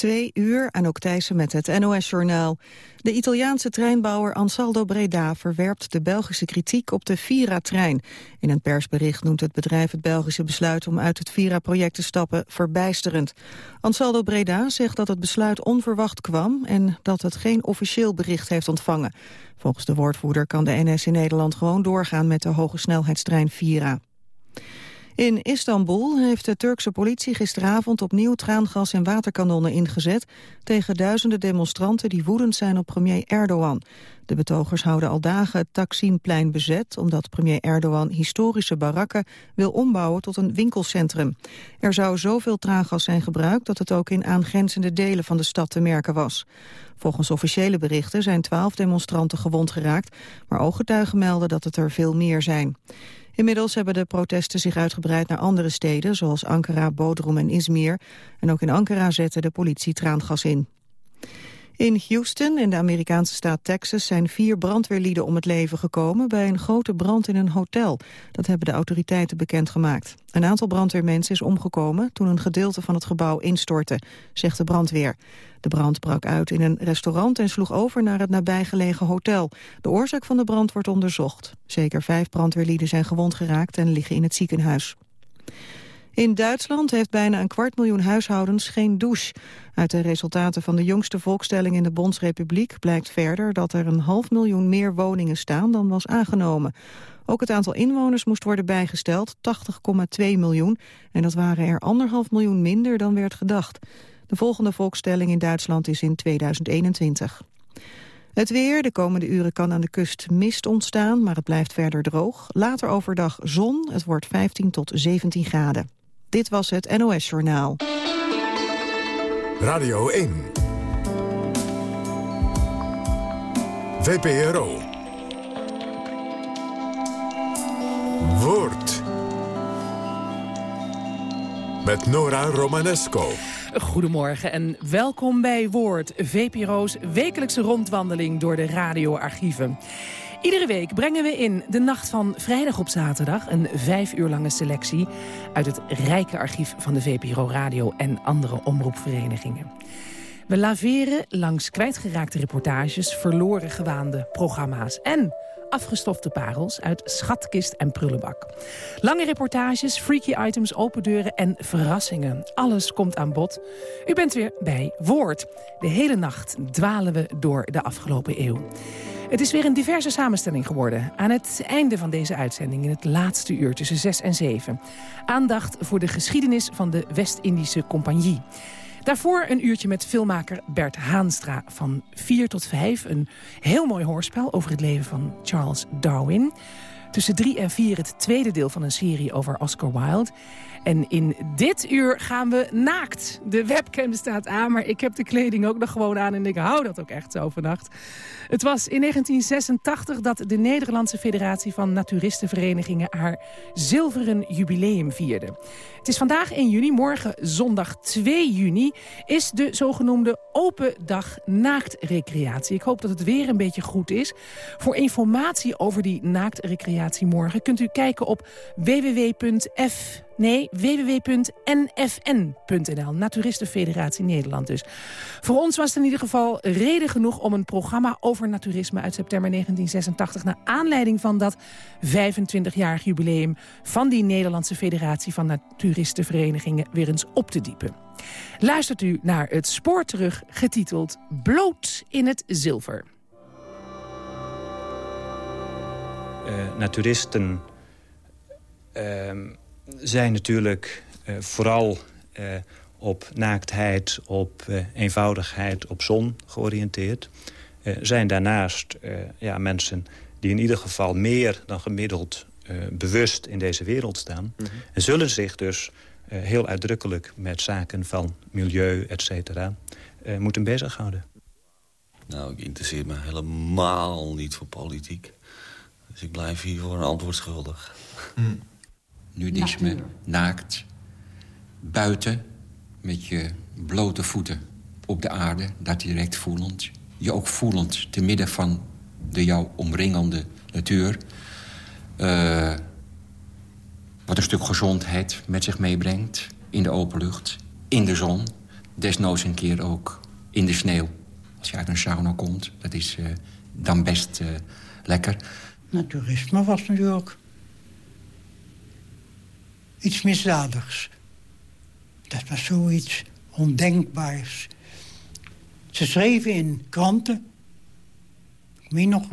twee uur, en ook Thijssen met het NOS-journaal. De Italiaanse treinbouwer Ansaldo Breda verwerpt de Belgische kritiek op de Vira-trein. In een persbericht noemt het bedrijf het Belgische besluit om uit het Vira-project te stappen verbijsterend. Ansaldo Breda zegt dat het besluit onverwacht kwam en dat het geen officieel bericht heeft ontvangen. Volgens de woordvoerder kan de NS in Nederland gewoon doorgaan met de hoge snelheidstrein Vira. In Istanbul heeft de Turkse politie gisteravond opnieuw traangas en waterkanonnen ingezet tegen duizenden demonstranten die woedend zijn op premier Erdogan. De betogers houden al dagen het Taksimplein bezet omdat premier Erdogan historische barakken wil ombouwen tot een winkelcentrum. Er zou zoveel traangas zijn gebruikt dat het ook in aangrenzende delen van de stad te merken was. Volgens officiële berichten zijn twaalf demonstranten gewond geraakt, maar ooggetuigen melden dat het er veel meer zijn. Inmiddels hebben de protesten zich uitgebreid naar andere steden... zoals Ankara, Bodrum en Izmir. En ook in Ankara zette de politie traangas in. In Houston, in de Amerikaanse staat Texas, zijn vier brandweerlieden om het leven gekomen bij een grote brand in een hotel. Dat hebben de autoriteiten bekendgemaakt. Een aantal brandweermensen is omgekomen toen een gedeelte van het gebouw instortte, zegt de brandweer. De brand brak uit in een restaurant en sloeg over naar het nabijgelegen hotel. De oorzaak van de brand wordt onderzocht. Zeker vijf brandweerlieden zijn gewond geraakt en liggen in het ziekenhuis. In Duitsland heeft bijna een kwart miljoen huishoudens geen douche. Uit de resultaten van de jongste volkstelling in de Bondsrepubliek blijkt verder dat er een half miljoen meer woningen staan dan was aangenomen. Ook het aantal inwoners moest worden bijgesteld, 80,2 miljoen. En dat waren er anderhalf miljoen minder dan werd gedacht. De volgende volkstelling in Duitsland is in 2021. Het weer, de komende uren kan aan de kust mist ontstaan, maar het blijft verder droog. Later overdag zon, het wordt 15 tot 17 graden. Dit was het NOS Journaal. Radio 1. VPRO. Woord. Met Nora Romanesco. Goedemorgen en welkom bij Woord, VPRO's wekelijkse rondwandeling door de radioarchieven. Iedere week brengen we in de nacht van vrijdag op zaterdag... een vijf uur lange selectie uit het rijke archief van de VPRO Radio... en andere omroepverenigingen. We laveren langs kwijtgeraakte reportages, verloren gewaande programma's... en afgestofte parels uit schatkist en prullenbak. Lange reportages, freaky items, open deuren en verrassingen. Alles komt aan bod. U bent weer bij Woord. De hele nacht dwalen we door de afgelopen eeuw. Het is weer een diverse samenstelling geworden. Aan het einde van deze uitzending, in het laatste uur tussen 6 en 7. Aandacht voor de geschiedenis van de West-Indische Compagnie. Daarvoor een uurtje met filmmaker Bert Haanstra van 4 tot 5. Een heel mooi hoorspel over het leven van Charles Darwin. Tussen 3 en 4 het tweede deel van een serie over Oscar Wilde. En in dit uur gaan we naakt. De webcam staat aan, maar ik heb de kleding ook nog gewoon aan... en ik hou dat ook echt zo vannacht. Het was in 1986 dat de Nederlandse Federatie van Naturistenverenigingen... haar zilveren jubileum vierde. Het is vandaag 1 juni, morgen zondag 2 juni... is de zogenoemde open dag naaktrecreatie. Ik hoop dat het weer een beetje goed is. Voor informatie over die naaktrecreatie morgen... kunt u kijken op www.f Nee, www.nfn.nl, Naturistenfederatie Nederland dus. Voor ons was het in ieder geval reden genoeg om een programma over naturisme uit september 1986... naar aanleiding van dat 25-jarig jubileum van die Nederlandse Federatie van Naturistenverenigingen weer eens op te diepen. Luistert u naar het spoor terug, getiteld Bloot in het zilver. Uh, naturisten... Uh, zijn natuurlijk uh, vooral uh, op naaktheid, op uh, eenvoudigheid, op zon georiënteerd. zijn daarnaast ja, mensen die in ieder geval meer dan gemiddeld bewust in deze wereld staan. Mm -hmm. En zullen zich dus heel uitdrukkelijk met zaken van milieu, et cetera, moeten bezighouden. Nou, ik interesseer me helemaal niet voor politiek. Dus ik blijf hier voor een antwoord schuldig. Mm nudisme, Natuur. naakt, buiten met je blote voeten op de aarde, daar direct voelend. Je ook voelend te midden van de jou omringende natuur. Uh, wat een stuk gezondheid met zich meebrengt in de open lucht, in de zon. Desnoods een keer ook in de sneeuw. Als je uit een sauna komt, dat is uh, dan best uh, lekker. Naturisme was natuurlijk iets misdadigs. Dat was zoiets ondenkbaars. Ze schreven in kranten, ik meen nog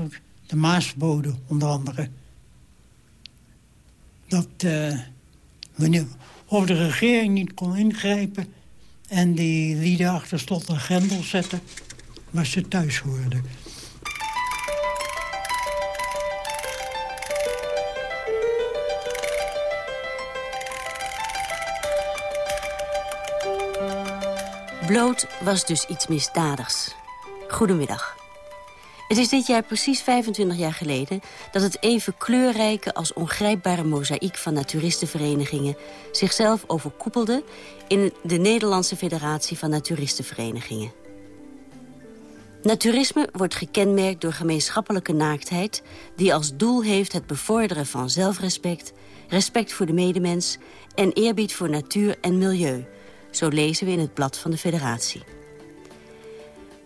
de Maasbode onder andere... dat uh, wanneer, of de regering niet kon ingrijpen... en die lieden achter slot en grendel zetten, waar ze thuis hoorden. Bloot was dus iets misdadigs. Goedemiddag. Het is dit jaar precies 25 jaar geleden... dat het even kleurrijke als ongrijpbare mozaïek van naturistenverenigingen... zichzelf overkoepelde in de Nederlandse Federatie van Naturistenverenigingen. Naturisme wordt gekenmerkt door gemeenschappelijke naaktheid... die als doel heeft het bevorderen van zelfrespect... respect voor de medemens en eerbied voor natuur en milieu... Zo lezen we in het blad van de federatie.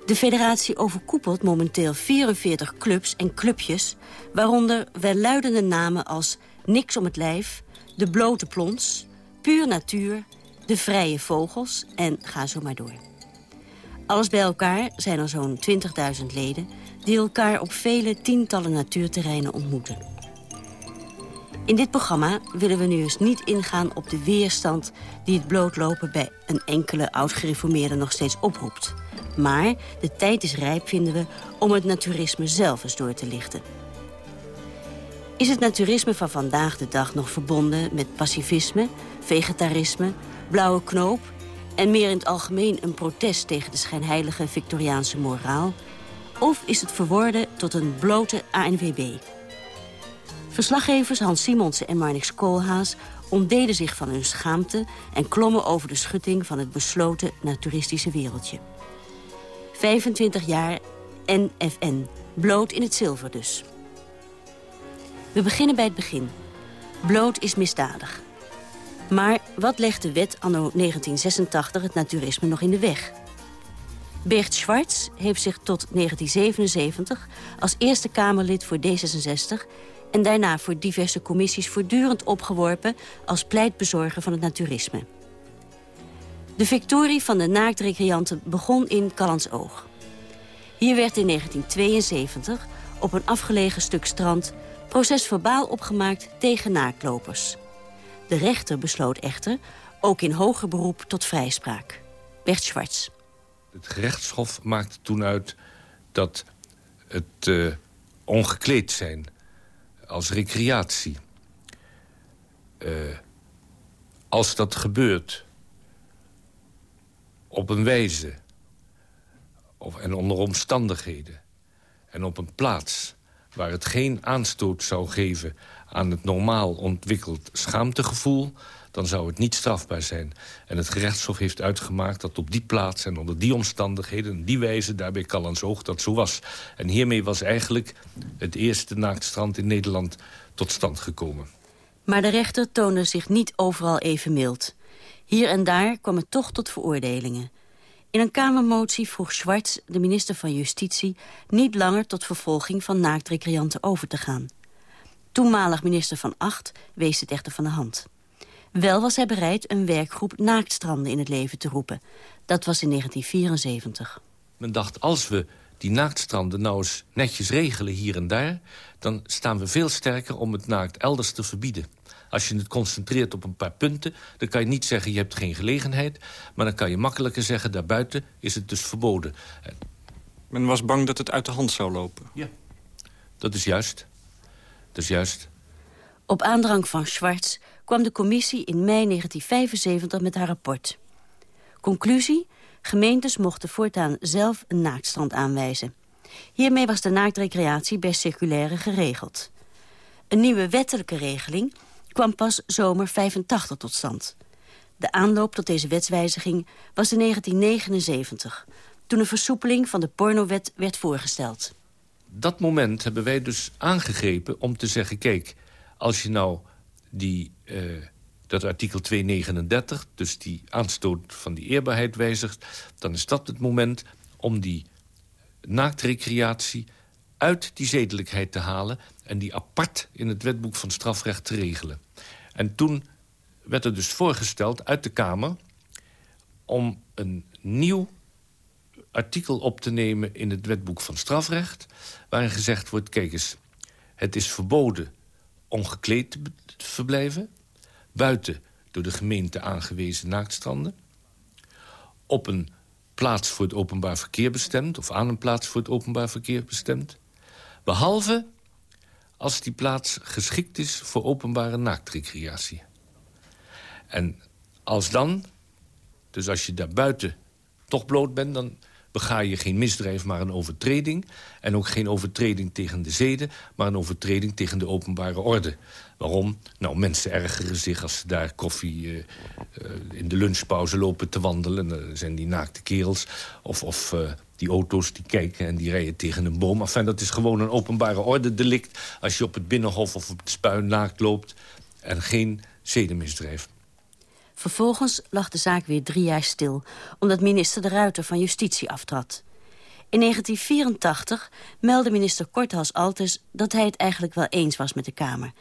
De federatie overkoepelt momenteel 44 clubs en clubjes... waaronder welluidende namen als Niks om het Lijf... De Blote Plons, Puur Natuur, De Vrije Vogels en ga zo maar door. Alles bij elkaar zijn er zo'n 20.000 leden... die elkaar op vele tientallen natuurterreinen ontmoeten. In dit programma willen we nu eens niet ingaan op de weerstand... die het blootlopen bij een enkele oud-gereformeerde nog steeds oproept. Maar de tijd is rijp, vinden we, om het naturisme zelf eens door te lichten. Is het naturisme van vandaag de dag nog verbonden met pacifisme, vegetarisme, blauwe knoop... en meer in het algemeen een protest tegen de schijnheilige Victoriaanse moraal? Of is het verworden tot een blote ANWB... Verslaggevers Hans Simonsen en Marnix Koolhaas ontdeden zich van hun schaamte... en klommen over de schutting van het besloten naturistische wereldje. 25 jaar NFN, bloot in het zilver dus. We beginnen bij het begin. Bloot is misdadig. Maar wat legt de wet anno 1986 het naturisme nog in de weg? Bert Schwartz heeft zich tot 1977 als Eerste Kamerlid voor D66 en daarna voor diverse commissies voortdurend opgeworpen... als pleitbezorger van het naturisme. De victorie van de naaktrecreanten begon in Oog. Hier werd in 1972 op een afgelegen stuk strand... procesverbaal opgemaakt tegen naaktlopers. De rechter besloot echter, ook in hoger beroep, tot vrijspraak. Bert Schwartz. Het gerechtshof maakte toen uit dat het uh, ongekleed zijn als recreatie. Uh, als dat gebeurt op een wijze of, en onder omstandigheden... en op een plaats waar het geen aanstoot zou geven... aan het normaal ontwikkeld schaamtegevoel dan zou het niet strafbaar zijn. En het gerechtshof heeft uitgemaakt dat op die plaats... en onder die omstandigheden en die wijze daarbij Oog dat zo was. En hiermee was eigenlijk het eerste naaktstrand in Nederland tot stand gekomen. Maar de rechter toonde zich niet overal even mild. Hier en daar kwam het toch tot veroordelingen. In een Kamermotie vroeg Schwartz, de minister van Justitie... niet langer tot vervolging van naaktrecreanten over te gaan. Toenmalig minister Van Acht wees het echter van de hand. Wel was hij bereid een werkgroep naaktstranden in het leven te roepen. Dat was in 1974. Men dacht, als we die naaktstranden nou eens netjes regelen hier en daar... dan staan we veel sterker om het naakt elders te verbieden. Als je het concentreert op een paar punten... dan kan je niet zeggen je hebt geen gelegenheid... maar dan kan je makkelijker zeggen daarbuiten is het dus verboden. Men was bang dat het uit de hand zou lopen. Ja, dat is juist. Dat is juist. Op aandrang van Schwartz kwam de commissie in mei 1975 met haar rapport. Conclusie? Gemeentes mochten voortaan zelf een naaktstrand aanwijzen. Hiermee was de naaktrecreatie bij circulaire geregeld. Een nieuwe wettelijke regeling kwam pas zomer 85 tot stand. De aanloop tot deze wetswijziging was in 1979... toen een versoepeling van de pornowet werd voorgesteld. Dat moment hebben wij dus aangegrepen om te zeggen... kijk, als je nou die dat artikel 239, dus die aanstoot van die eerbaarheid wijzigt... dan is dat het moment om die naaktrecreatie uit die zedelijkheid te halen... en die apart in het wetboek van strafrecht te regelen. En toen werd er dus voorgesteld uit de Kamer... om een nieuw artikel op te nemen in het wetboek van strafrecht... waarin gezegd wordt, kijk eens, het is verboden ongekleed te verblijven... buiten door de gemeente aangewezen naaktstranden... op een plaats voor het openbaar verkeer bestemd... of aan een plaats voor het openbaar verkeer bestemd... behalve als die plaats geschikt is voor openbare naaktrecreatie. En als dan, dus als je daar buiten toch bloot bent... dan bega je geen misdrijf, maar een overtreding. En ook geen overtreding tegen de zeden, maar een overtreding tegen de openbare orde. Waarom? Nou, mensen ergeren zich als ze daar koffie uh, uh, in de lunchpauze lopen te wandelen. Dan zijn die naakte kerels. Of, of uh, die auto's die kijken en die rijden tegen een boom. Enfin, dat is gewoon een openbare orde delict. Als je op het binnenhof of op het spuin naakt loopt. En geen zedenmisdrijf. Vervolgens lag de zaak weer drie jaar stil... omdat minister De Ruiter van Justitie aftrad. In 1984 meldde minister Korthals Altes dat hij het eigenlijk wel eens was met de Kamer.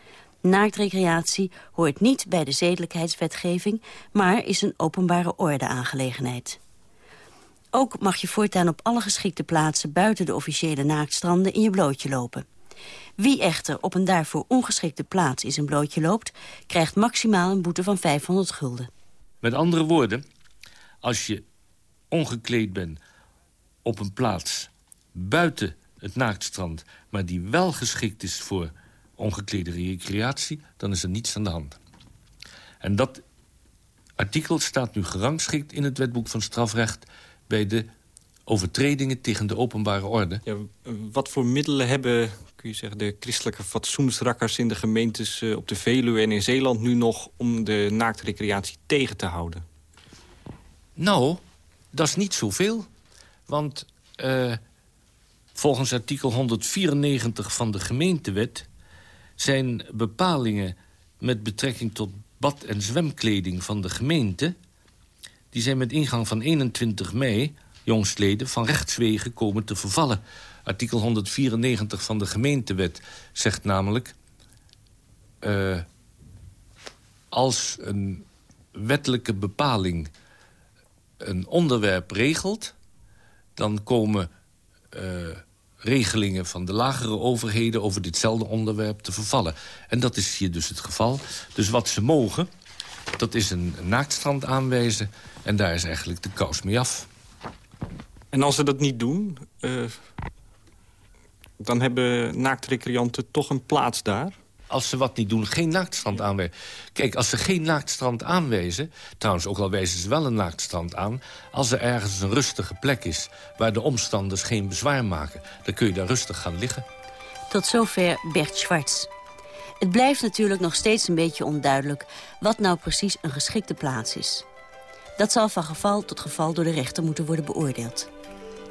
Naaktrecreatie hoort niet bij de zedelijkheidswetgeving... maar is een openbare orde-aangelegenheid. Ook mag je voortaan op alle geschikte plaatsen... buiten de officiële naaktstranden in je blootje lopen. Wie echter op een daarvoor ongeschikte plaats in zijn blootje loopt... krijgt maximaal een boete van 500 gulden. Met andere woorden, als je ongekleed bent op een plaats buiten het naaktstrand... maar die wel geschikt is voor ongeklede recreatie... dan is er niets aan de hand. En dat artikel staat nu gerangschikt in het wetboek van strafrecht... bij de overtredingen tegen de openbare orde. Ja, wat voor middelen hebben kun je zeggen, de christelijke fatsoensrakkers in de gemeentes uh, op de Veluwe en in Zeeland nu nog om de naaktrecreatie tegen te houden? Nou, dat is niet zoveel. Want uh, volgens artikel 194 van de gemeentewet zijn bepalingen met betrekking tot bad- en zwemkleding van de gemeente... die zijn met ingang van 21 mei, jongstleden, van rechtswegen komen te vervallen. Artikel 194 van de gemeentewet zegt namelijk... Uh, als een wettelijke bepaling een onderwerp regelt... dan komen uh, regelingen van de lagere overheden... over ditzelfde onderwerp te vervallen. En dat is hier dus het geval. Dus wat ze mogen, dat is een naaktstrand aanwijzen... en daar is eigenlijk de kous mee af. En als ze dat niet doen... Uh, dan hebben naaktrecreanten toch een plaats daar? Als ze wat niet doen, geen naaktstrand aanwijzen. Kijk, als ze geen naaktstrand aanwijzen... trouwens, ook al wijzen ze wel een naaktstrand aan... als er ergens een rustige plek is... waar de omstanders geen bezwaar maken... dan kun je daar rustig gaan liggen. Tot zover Bert Schwartz. Het blijft natuurlijk nog steeds een beetje onduidelijk... wat nou precies een geschikte plaats is. Dat zal van geval tot geval door de rechter moeten worden beoordeeld.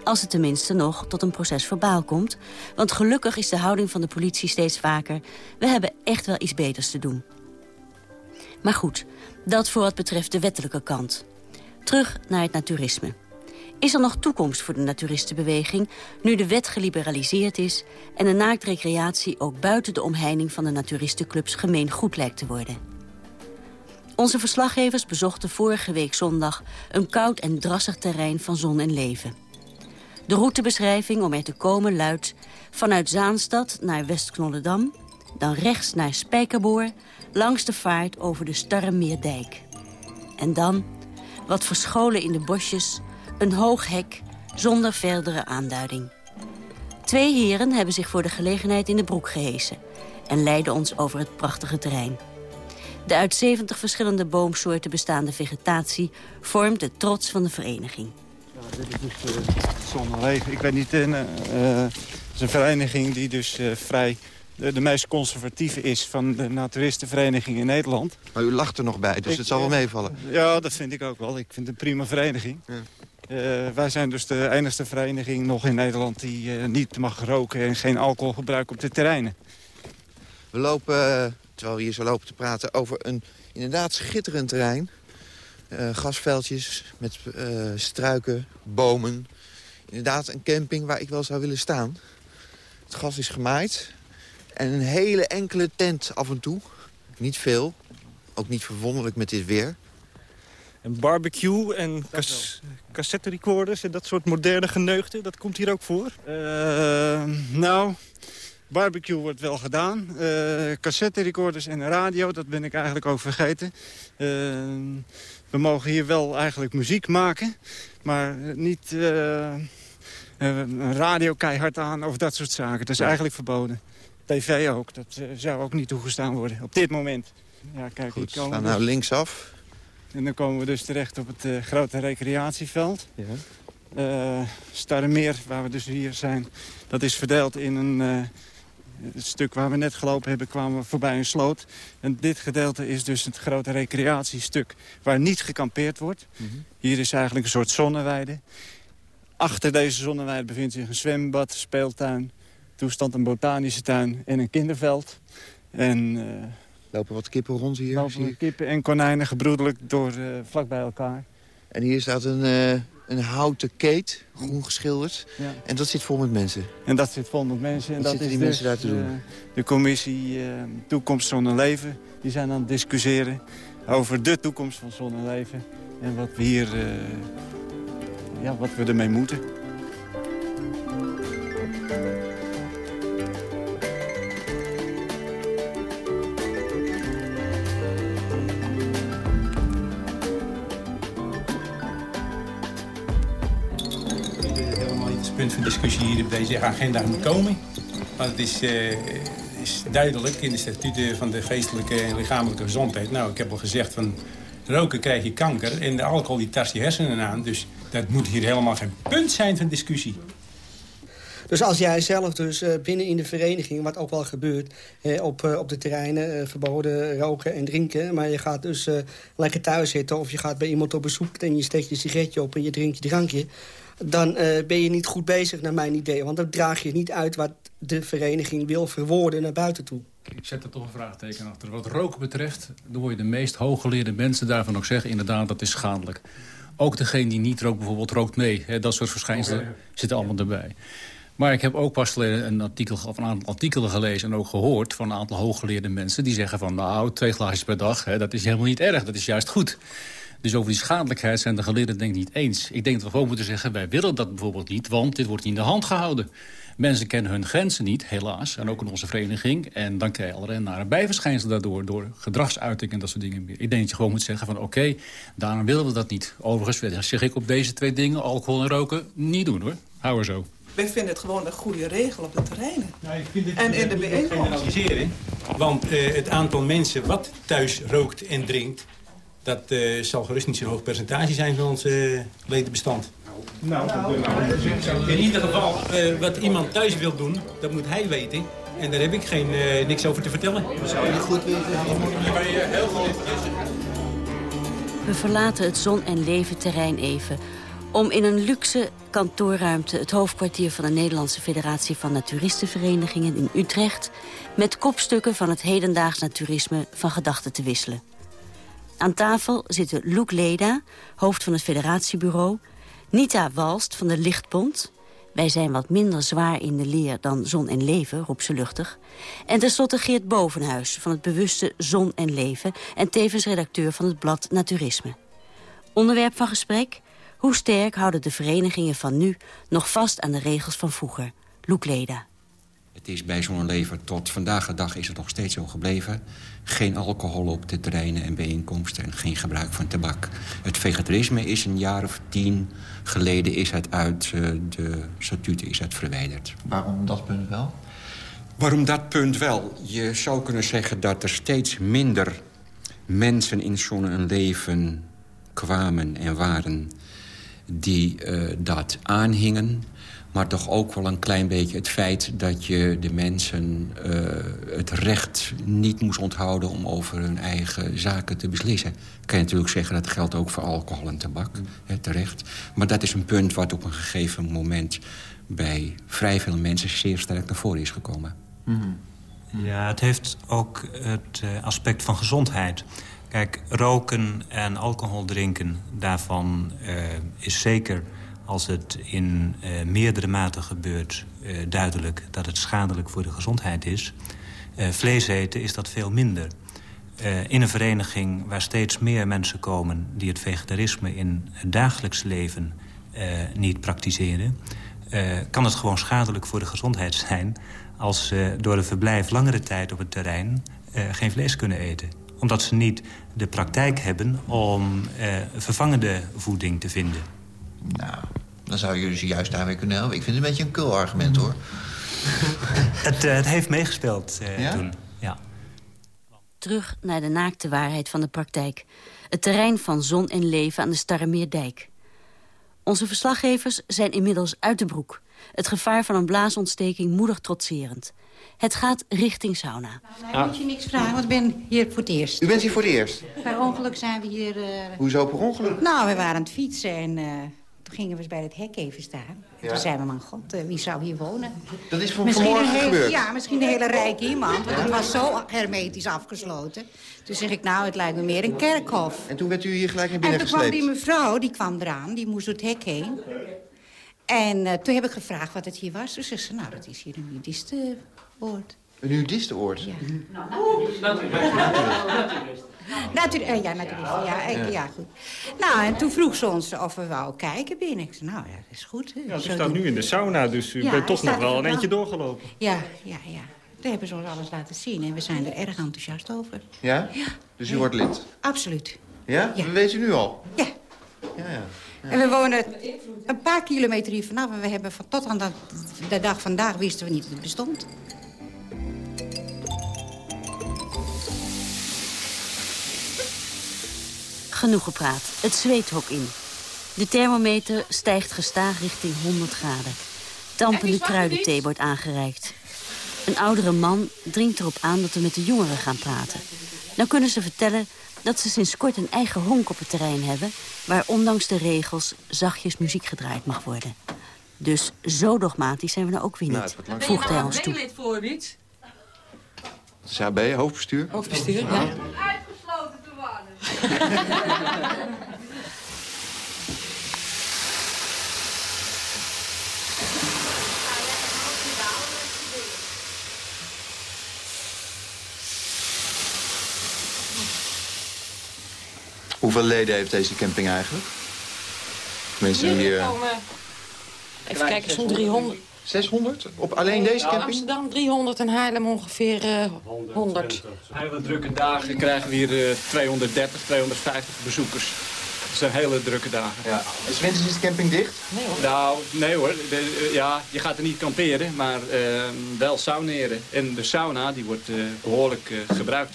Als het tenminste nog tot een proces verbaal komt. Want gelukkig is de houding van de politie steeds vaker... we hebben echt wel iets beters te doen. Maar goed, dat voor wat betreft de wettelijke kant. Terug naar het naturisme. Is er nog toekomst voor de naturistenbeweging... nu de wet geliberaliseerd is... en de naaktrecreatie ook buiten de omheining van de naturistenclubs gemeen goed lijkt te worden? Onze verslaggevers bezochten vorige week zondag... een koud en drassig terrein van zon en leven. De routebeschrijving om er te komen luidt... vanuit Zaanstad naar West-Knollendam... dan rechts naar Spijkerboor... langs de vaart over de Starremeerdijk. En dan, wat verscholen in de bosjes... een hoog hek zonder verdere aanduiding. Twee heren hebben zich voor de gelegenheid in de broek gehesen... en leiden ons over het prachtige terrein. De uit 70 verschillende boomsoorten bestaande vegetatie... vormt de trots van de vereniging dit is dus uh, Zonneleven. Ik weet niet, uh, het is een vereniging die dus vrij de, de, meest conservatieve is van de naturistenvereniging in Nederland. Maar u lacht er nog bij, dus ik, het zal wel meevallen. Ja, dat vind ik ook wel. Ik vind het een prima vereniging. Ja. Uh, wij zijn dus de enige vereniging nog in Nederland die uh, niet mag roken en geen alcohol gebruiken op de terreinen. We lopen terwijl we hier zo lopen te praten... over een inderdaad schitterend terrein. Uh, gasveldjes met uh, struiken, bomen. Inderdaad een camping waar ik wel zou willen staan. Het gas is gemaaid. En een hele enkele tent af en toe. Niet veel. Ook niet verwonderlijk met dit weer. En barbecue en cas cassette recorders en dat soort moderne geneugten, dat komt hier ook voor? Uh, nou, barbecue wordt wel gedaan. Uh, cassette recorders en radio, dat ben ik eigenlijk ook vergeten. Uh, we mogen hier wel eigenlijk muziek maken, maar niet een radio keihard aan of dat soort zaken. Dat is eigenlijk verboden. TV ook, dat zou ook niet toegestaan worden op dit moment. Ja, kijk, Goed, we gaan nou linksaf. En dan komen we dus terecht op het grote recreatieveld. Ja. Uh, Starremeer, waar we dus hier zijn, dat is verdeeld in een... Uh, het stuk waar we net gelopen hebben, kwamen we voorbij een sloot. En dit gedeelte is dus het grote recreatiestuk waar niet gekampeerd wordt. Mm -hmm. Hier is eigenlijk een soort zonneweide. Achter deze zonneweide bevindt zich een zwembad, speeltuin, toestand een botanische tuin en een kinderveld. En Lopen wat kippen rond hier? Lopen kippen en konijnen gebroedelijk door, uh, vlak bij elkaar. En hier staat een, uh, een houten keet, groen geschilderd. Ja. En dat zit vol met mensen? En dat zit vol met mensen. En Wat dat is die dus, mensen daar te doen? Uh, de commissie uh, Toekomst Zonneleven. Die zijn aan het discussiëren over de toekomst van Zonneleven. En wat we hier, ja, wat we ermee moeten. Punt van discussie hier op deze agenda moet komen. Want het is, uh, is duidelijk in de statuten van de geestelijke en lichamelijke gezondheid. Nou, ik heb al gezegd van roken krijg je kanker en de alcohol die tast je hersenen aan. Dus dat moet hier helemaal geen punt zijn van discussie. Dus als jij zelf dus uh, binnen in de vereniging, wat ook wel gebeurt... Uh, op, op de terreinen verboden roken en drinken... maar je gaat dus lekker thuis zitten of je gaat bij iemand op bezoek... en je steekt je sigaretje op en je drinkt je drankje dan uh, ben je niet goed bezig naar mijn idee. Want dan draag je niet uit wat de vereniging wil verwoorden naar buiten toe. Ik zet er toch een vraagteken achter. Wat roken betreft, dan hoor je de meest hooggeleerde mensen daarvan ook zeggen... inderdaad, dat is schadelijk. Ook degene die niet rookt, bijvoorbeeld rookt mee. Hè, dat soort verschijnselen okay. zitten allemaal erbij. Maar ik heb ook pas een, artikel, of een aantal artikelen gelezen en ook gehoord... van een aantal hooggeleerde mensen die zeggen van... nou, twee glaasjes per dag, hè, dat is helemaal niet erg, dat is juist goed. Dus over die schadelijkheid zijn de geleerden denk ik niet eens. Ik denk dat we gewoon moeten zeggen, wij willen dat bijvoorbeeld niet... want dit wordt niet in de hand gehouden. Mensen kennen hun grenzen niet, helaas. En ook in onze vereniging. En dan krijg je allerlei nare bijverschijnselen daardoor... door gedragsuiting en dat soort dingen meer. Ik denk dat je gewoon moet zeggen van oké, okay, daarom willen we dat niet. Overigens zeg ik op deze twee dingen, alcohol en roken, niet doen hoor. Hou er zo. Wij vinden het gewoon een goede regel op de terreinen. Nou, ik vind het, en in de bijeenkomst. Want uh, het aantal mensen wat thuis rookt en drinkt... Dat uh, zal gerust niet zo'n hoog percentage zijn van ons uh, ledenbestand. Nou, nou, in ieder geval, uh, wat iemand thuis wil doen, dat moet hij weten. En daar heb ik geen, niks over te vertellen. Zou je goed weten? heel goed We verlaten het zon- en leventerrein even om in een luxe kantoorruimte het hoofdkwartier van de Nederlandse Federatie van Naturistenverenigingen in Utrecht met kopstukken van het hedendaags naturisme van gedachten te wisselen. Aan tafel zitten Loek Leda, hoofd van het federatiebureau... Nita Walst van de Lichtbond... Wij zijn wat minder zwaar in de leer dan Zon en Leven, roept ze luchtig. En tenslotte Geert Bovenhuis van het bewuste Zon en Leven... en tevens redacteur van het blad Naturisme. Onderwerp van gesprek? Hoe sterk houden de verenigingen van nu nog vast aan de regels van vroeger? Loek Leda. Het is bij zo'n leven tot vandaag de dag is het nog steeds zo gebleven. Geen alcohol op de terreinen en bijeenkomsten en geen gebruik van tabak. Het vegetarisme is een jaar of tien geleden is het uit uh, de statuten is het verwijderd. Waarom dat punt wel? Waarom dat punt wel? Je zou kunnen zeggen dat er steeds minder mensen in zo'n leven kwamen en waren die uh, dat aanhingen maar toch ook wel een klein beetje het feit dat je de mensen uh, het recht niet moest onthouden... om over hun eigen zaken te beslissen. Kan je natuurlijk zeggen dat geldt ook voor alcohol en tabak, hè, terecht. Maar dat is een punt wat op een gegeven moment... bij vrij veel mensen zeer sterk naar voren is gekomen. Mm -hmm. Ja, het heeft ook het uh, aspect van gezondheid. Kijk, roken en alcohol drinken, daarvan uh, is zeker als het in uh, meerdere mate gebeurt... duidelijk dat het schadelijk voor de gezondheid is. vlees eten is dat veel minder. in een vereniging waar steeds meer mensen komen... die het vegetarisme in het dagelijks leven niet praktiseren... kan het gewoon schadelijk voor de gezondheid zijn als ze door een verblijf langere tijd op het terrein geen vlees kunnen eten. Omdat ze niet de praktijk hebben om uh, vervangende voeding te vinden. Nou, dan zou je dus juist daarmee kunnen helpen. Ik vind het een beetje een kul argument, hoor. het, uh, het, heeft meegespeeld ja? toen, ja. Terug naar de naakte waarheid van de praktijk. Het terrein van zon en leven aan de Starremeerdijk. Onze verslaggevers zijn inmiddels uit de broek. Het gevaar van een blaasontsteking moedig trotserend. Het gaat richting sauna. Nou, nou, moet je niks vragen, want ik ben hier voor het eerst. U bent hier voor het eerst? Per ongeluk zijn we hier... Uh... Hoezo per ongeluk? Nou, we waren aan het fietsen en uh, toen gingen we bij het hek even staan. Ja. Toen zeiden we, man god, uh, wie zou hier wonen? Dat is van misschien vanmorgen een gebeurd? Ja, misschien een hele rijke iemand, want het was zo hermetisch afgesloten. Toen zeg ik, nou, het lijkt me meer een kerkhof. En toen werd u hier gelijk naar binnen En toen kwam gesleept? die mevrouw, die kwam eraan, die moest door het hek heen. En uh, toen heb ik gevraagd wat het hier was. Toen zegt ze, nou, dat is hier een nudistenwoord. Een nudistenoord? Ja. Naturist. Natuur, uh, ja, naturist. Ja, ik, ja. ja, goed. Nou, en toen vroeg ze ons of we wou kijken binnen. Ik zei, nou, ja, dat is goed. Ja, u staat nu in de sauna, dus u ja, bent toch nog wel een eentje doorgelopen. Ja, ja, ja. Toen hebben ze ons alles laten zien en we zijn er erg enthousiast over. Ja? Ja. Dus u wordt lid? Absoluut. Ja? ja. Dat weet u nu al? Ja. Ja, ja. Ja. En we wonen een paar kilometer hier vanaf. En we hebben van tot aan de, de dag vandaag wisten we niet dat het bestond. Genoeg gepraat. Het zweethok in. De thermometer stijgt gestaag richting 100 graden. Tampende kruidenthee wordt aangereikt. Een oudere man dringt erop aan dat we met de jongeren gaan praten. Dan kunnen ze vertellen dat ze sinds kort een eigen honk op het terrein hebben... waar ondanks de regels zachtjes muziek gedraaid mag worden. Dus zo dogmatisch zijn we nou ook weer niet, nou, voegt hij ons toe. lid voor iets? SHB, hoofdbestuur? Hoofdbestuur, ja. Hoeveel leden heeft deze camping eigenlijk? Mensen Hier hier... komen, even kijken, zo'n 300. 600? Op alleen deze Nou, camping? Amsterdam 300 en Haarlem ongeveer uh, 100. Hele drukke dagen krijgen we hier uh, 230, 250 bezoekers. Het zijn hele drukke dagen. Ja. Is winters is de camping dicht? Nee hoor. Nou, nee hoor. De, uh, ja, je gaat er niet kamperen, maar wel sauneren. En de sauna die wordt behoorlijk gebruikt.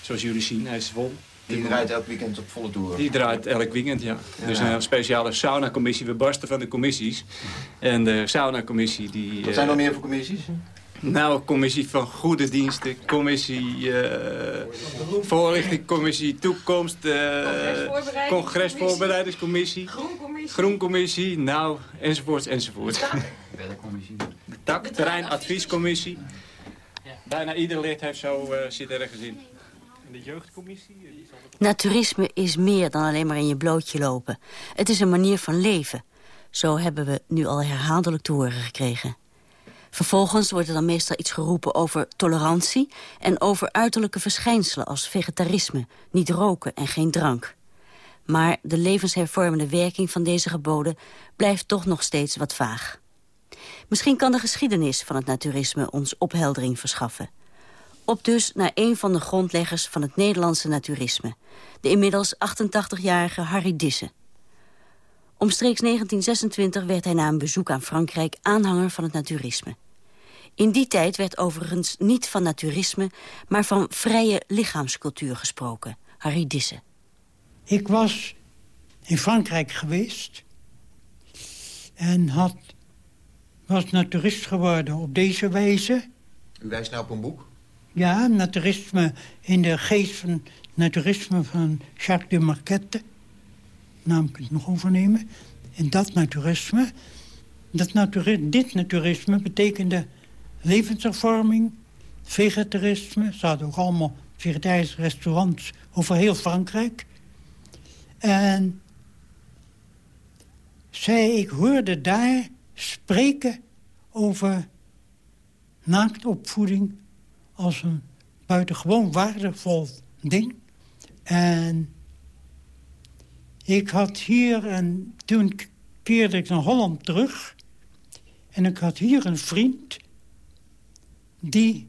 Zoals jullie zien, hij is vol. Die draait elk weekend op volle toeren? Die draait elk weekend, ja. ja. Dus een speciale sauna-commissie. We barsten van de commissies. En de sauna-commissie die... Wat zijn er meer voor commissies? Nou, commissie van goede diensten, commissie uh, voorlichting, commissie toekomst, uh, congresvoorbereidingscommissie, groencommissie. groencommissie, nou, enzovoort, enzovoort. De tak, terreinadviescommissie. Bijna ieder lid heeft zo uh, zit ergens in. En de jeugdcommissie? Naturisme is meer dan alleen maar in je blootje lopen. Het is een manier van leven. Zo hebben we nu al herhaaldelijk te horen gekregen. Vervolgens wordt er dan meestal iets geroepen over tolerantie... en over uiterlijke verschijnselen als vegetarisme, niet roken en geen drank. Maar de levenshervormende werking van deze geboden blijft toch nog steeds wat vaag. Misschien kan de geschiedenis van het naturisme ons opheldering verschaffen. Op dus naar een van de grondleggers van het Nederlandse naturisme... de inmiddels 88-jarige Harry Disse. Omstreeks 1926 werd hij na een bezoek aan Frankrijk aanhanger van het naturisme. In die tijd werd overigens niet van naturisme, maar van vrije lichaamscultuur gesproken. Harry Disse. Ik was in Frankrijk geweest en had, was naturist geworden op deze wijze. U wijst nou op een boek? Ja, naturisme in de geest van naturisme van Jacques de Marquette. Naam kunt nog overnemen. En dat naturisme, dat dit naturisme betekende levenshervorming vegetarisme. Ze hadden ook allemaal vegetarische restaurants over heel Frankrijk. En zij, ik hoorde daar spreken over naaktopvoeding als een buitengewoon waardevol ding. En ik had hier, en toen keerde ik naar Holland terug... en ik had hier een vriend die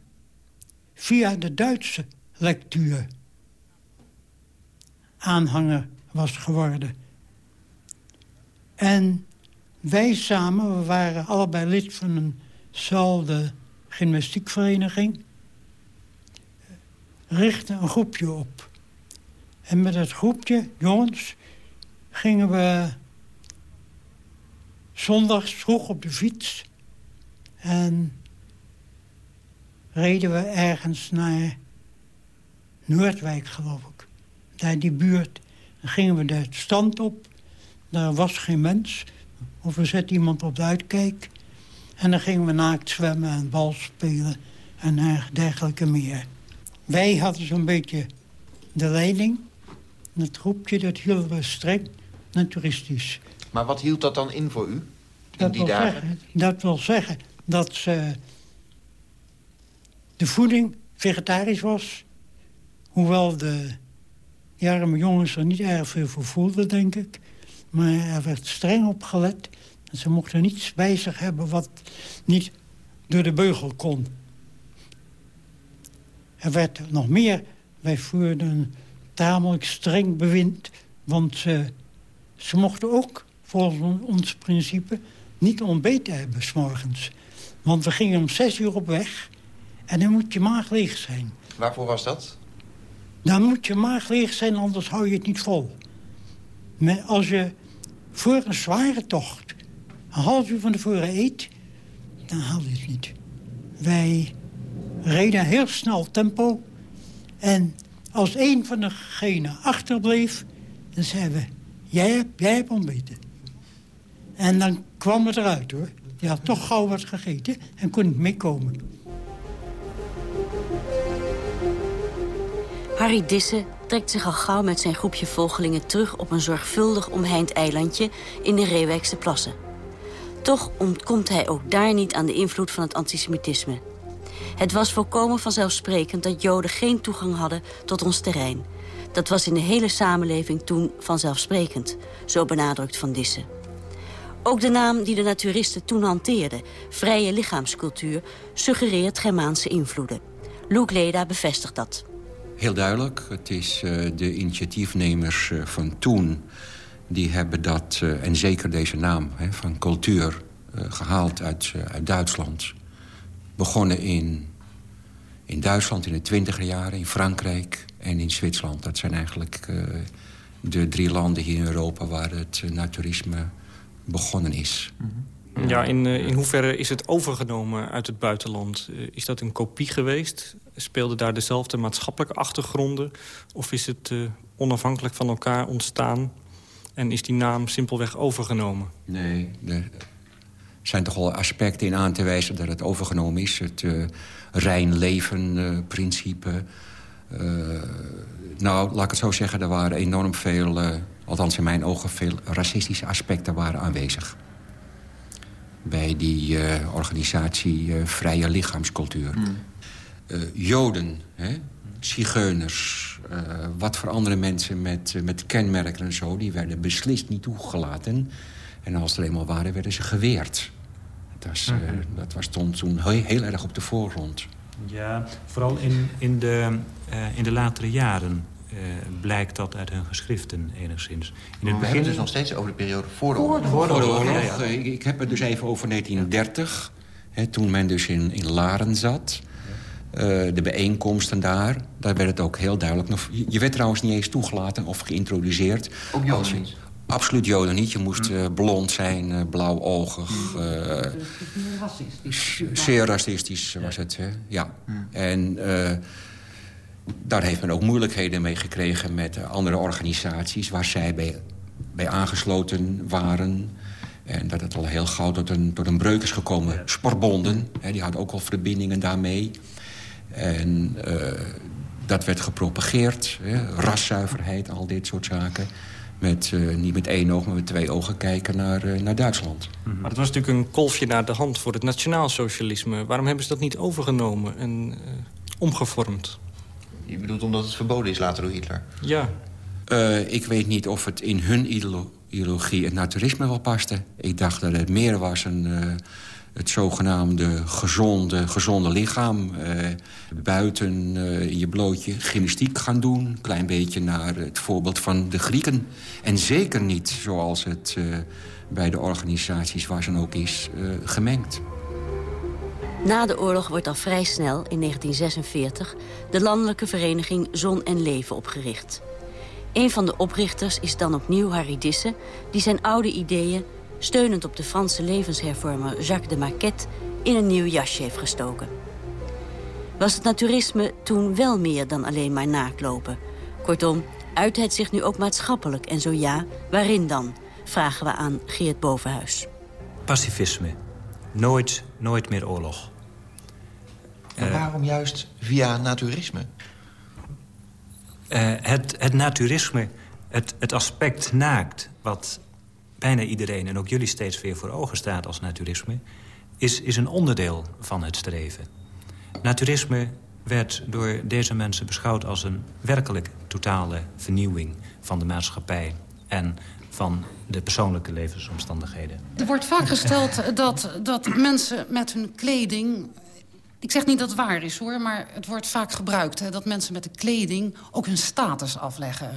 via de Duitse lectuur aanhanger was geworden. En wij samen, we waren allebei lid van eenzelfde gymnastiekvereniging... richtten een groepje op. En met dat groepje, jongens, gingen we zondags vroeg op de fiets... en reden we ergens naar Noordwijk, geloof ik. Daar die buurt. Dan gingen we de stand op. Daar was geen mens. Of we zetten iemand op de uitkijk. En dan gingen we naakt zwemmen en bal spelen en dergelijke meer. Wij hadden zo'n beetje de leiding. Het groepje, dat hielden we streng naturistisch. Maar wat hield dat dan in voor u? In dat die wil dagen? Zeggen, dat wil zeggen dat ze de voeding vegetarisch was. Hoewel de arme jongens er niet erg veel voor voelden, denk ik. Maar er werd streng op gelet. En ze mochten niets bij zich hebben wat niet door de beugel kon. Er werd nog meer... Wij voerden een tamelijk streng bewind. Want ze, ze mochten ook, volgens ons principe... niet ontbeten hebben s'morgens. Want we gingen om zes uur op weg... en dan moet je maag leeg zijn. Waarvoor was dat? Dan moet je maag leeg zijn, anders hou je het niet vol. Maar als je voor een zware tocht een half uur van tevoren eet... dan haal je het niet. Wij reden heel snel tempo. En als een van degenen achterbleef, dan zeiden we... Jij hebt, jij hebt ontbeten. En dan kwam het eruit, hoor. Je had toch gauw wat gegeten en kon niet meekomen. Harry Disse trekt zich al gauw met zijn groepje volgelingen terug... op een zorgvuldig omheind eilandje in de Reewijkse plassen. Toch ontkomt hij ook daar niet aan de invloed van het antisemitisme. Het was volkomen vanzelfsprekend dat Joden geen toegang hadden tot ons terrein. Dat was in de hele samenleving toen vanzelfsprekend, zo benadrukt Van Disse. Ook de naam die de naturisten toen hanteerden, vrije lichaamscultuur... suggereert Germaanse invloeden. Luc Leda bevestigt dat. Heel duidelijk. Het is uh, de initiatiefnemers uh, van toen... die hebben dat, uh, en zeker deze naam van cultuur... gehaald uit, uit Duitsland. Begonnen in, in Duitsland in de twintiger jaren, in Frankrijk en in Zwitserland. Dat zijn eigenlijk de drie landen hier in Europa... waar het naturisme begonnen is. -hmm. Ja, in, in hoeverre is het overgenomen uit het buitenland? Is dat een kopie geweest? Speelden daar dezelfde maatschappelijke achtergronden? Of is het uh, onafhankelijk van elkaar ontstaan? En is die naam simpelweg overgenomen? Nee, zijn toch wel aspecten in aan te wijzen dat het overgenomen is. Het uh, rein leven uh, principe. nou, laat ik het zo zeggen, er waren enorm veel... althans in mijn ogen veel racistische aspecten waren aanwezig bij die organisatie Vrije Lichaamscultuur. Mm. Uh, Joden, hè? zigeuners, wat voor andere mensen met, met kenmerken en zo... die werden beslist niet toegelaten. En als er eenmaal waren, werden ze geweerd. Dat, was, mm -hmm. dat was stond toen heel, heel, erg op de voorgrond. Ja, vooral in, in, de, in de latere jaren uh, blijkt dat uit hun geschriften enigszins. In het We begin... hebben het dus nog steeds over de periode voor de oorlog. Voor de oorlog, ja, ja. Ik, ik, heb het dus even over 1930. Hè, toen men dus in, in Laren zat. Uh, de bijeenkomsten daar. Daar werd het ook heel duidelijk. Nog, je werd trouwens niet eens toegelaten of geïntroduceerd. Ook niet? Absoluut Joden niet. Je moest uh, blond zijn, uh, blauwoogig. Uh, zeer racistisch was het, hè? Ja. En daar heeft men ook moeilijkheden mee gekregen met andere organisaties... waar zij bij, bij aangesloten waren. En dat het al heel gauw tot een, tot een breuk is gekomen. Sportbonden, hè, die hadden ook al verbindingen daarmee. En dat werd gepropageerd. Hè? Raszuiverheid, al dit soort zaken. Met, uh, niet met één oog, maar met twee ogen kijken naar, uh, naar Duitsland. Mm -hmm. Maar het was natuurlijk een kolfje naar de hand voor het nationaalsocialisme. Waarom hebben ze dat niet overgenomen en omgevormd? Je bedoelt omdat het verboden is later door Hitler? Ja. ik weet niet of het in hun ideologie het naturisme wel paste. Ik dacht dat het meer was een het zogenaamde gezonde, gezonde lichaam. Uh, buiten uh, je blootje gymnastiek gaan doen. Een klein beetje naar het voorbeeld van de Grieken. En zeker niet zoals het uh, bij de organisaties waar ze ook is gemengd. Na de oorlog wordt al vrij snel, in 1946... de landelijke vereniging Zon en Leven opgericht. Een van de oprichters is dan opnieuw Harry Dissen... die zijn oude ideeën steunend op de Franse levenshervormer Jacques de Marquette... in een nieuw jasje heeft gestoken. Was het naturisme toen wel meer dan alleen maar naaktlopen? Kortom, uit het zich nu ook maatschappelijk? En zo ja, waarin dan? Vragen we aan Geert Bovenhuis. Pacifisme. Nooit, nooit meer oorlog. Maar waarom juist via naturisme? Uh, het, het naturisme, het, het aspect naakt... wat bijna iedereen en ook jullie steeds weer voor ogen staat als naturisme... is, is een onderdeel van het streven. Naturisme werd door deze mensen beschouwd als een werkelijk totale vernieuwing van de maatschappij en van de persoonlijke levensomstandigheden. Er wordt vaak gesteld dat, dat mensen met hun kleding... Ik zeg niet dat het waar is, hoor, maar het wordt vaak gebruikt... Hè, dat mensen met de kleding ook hun status afleggen.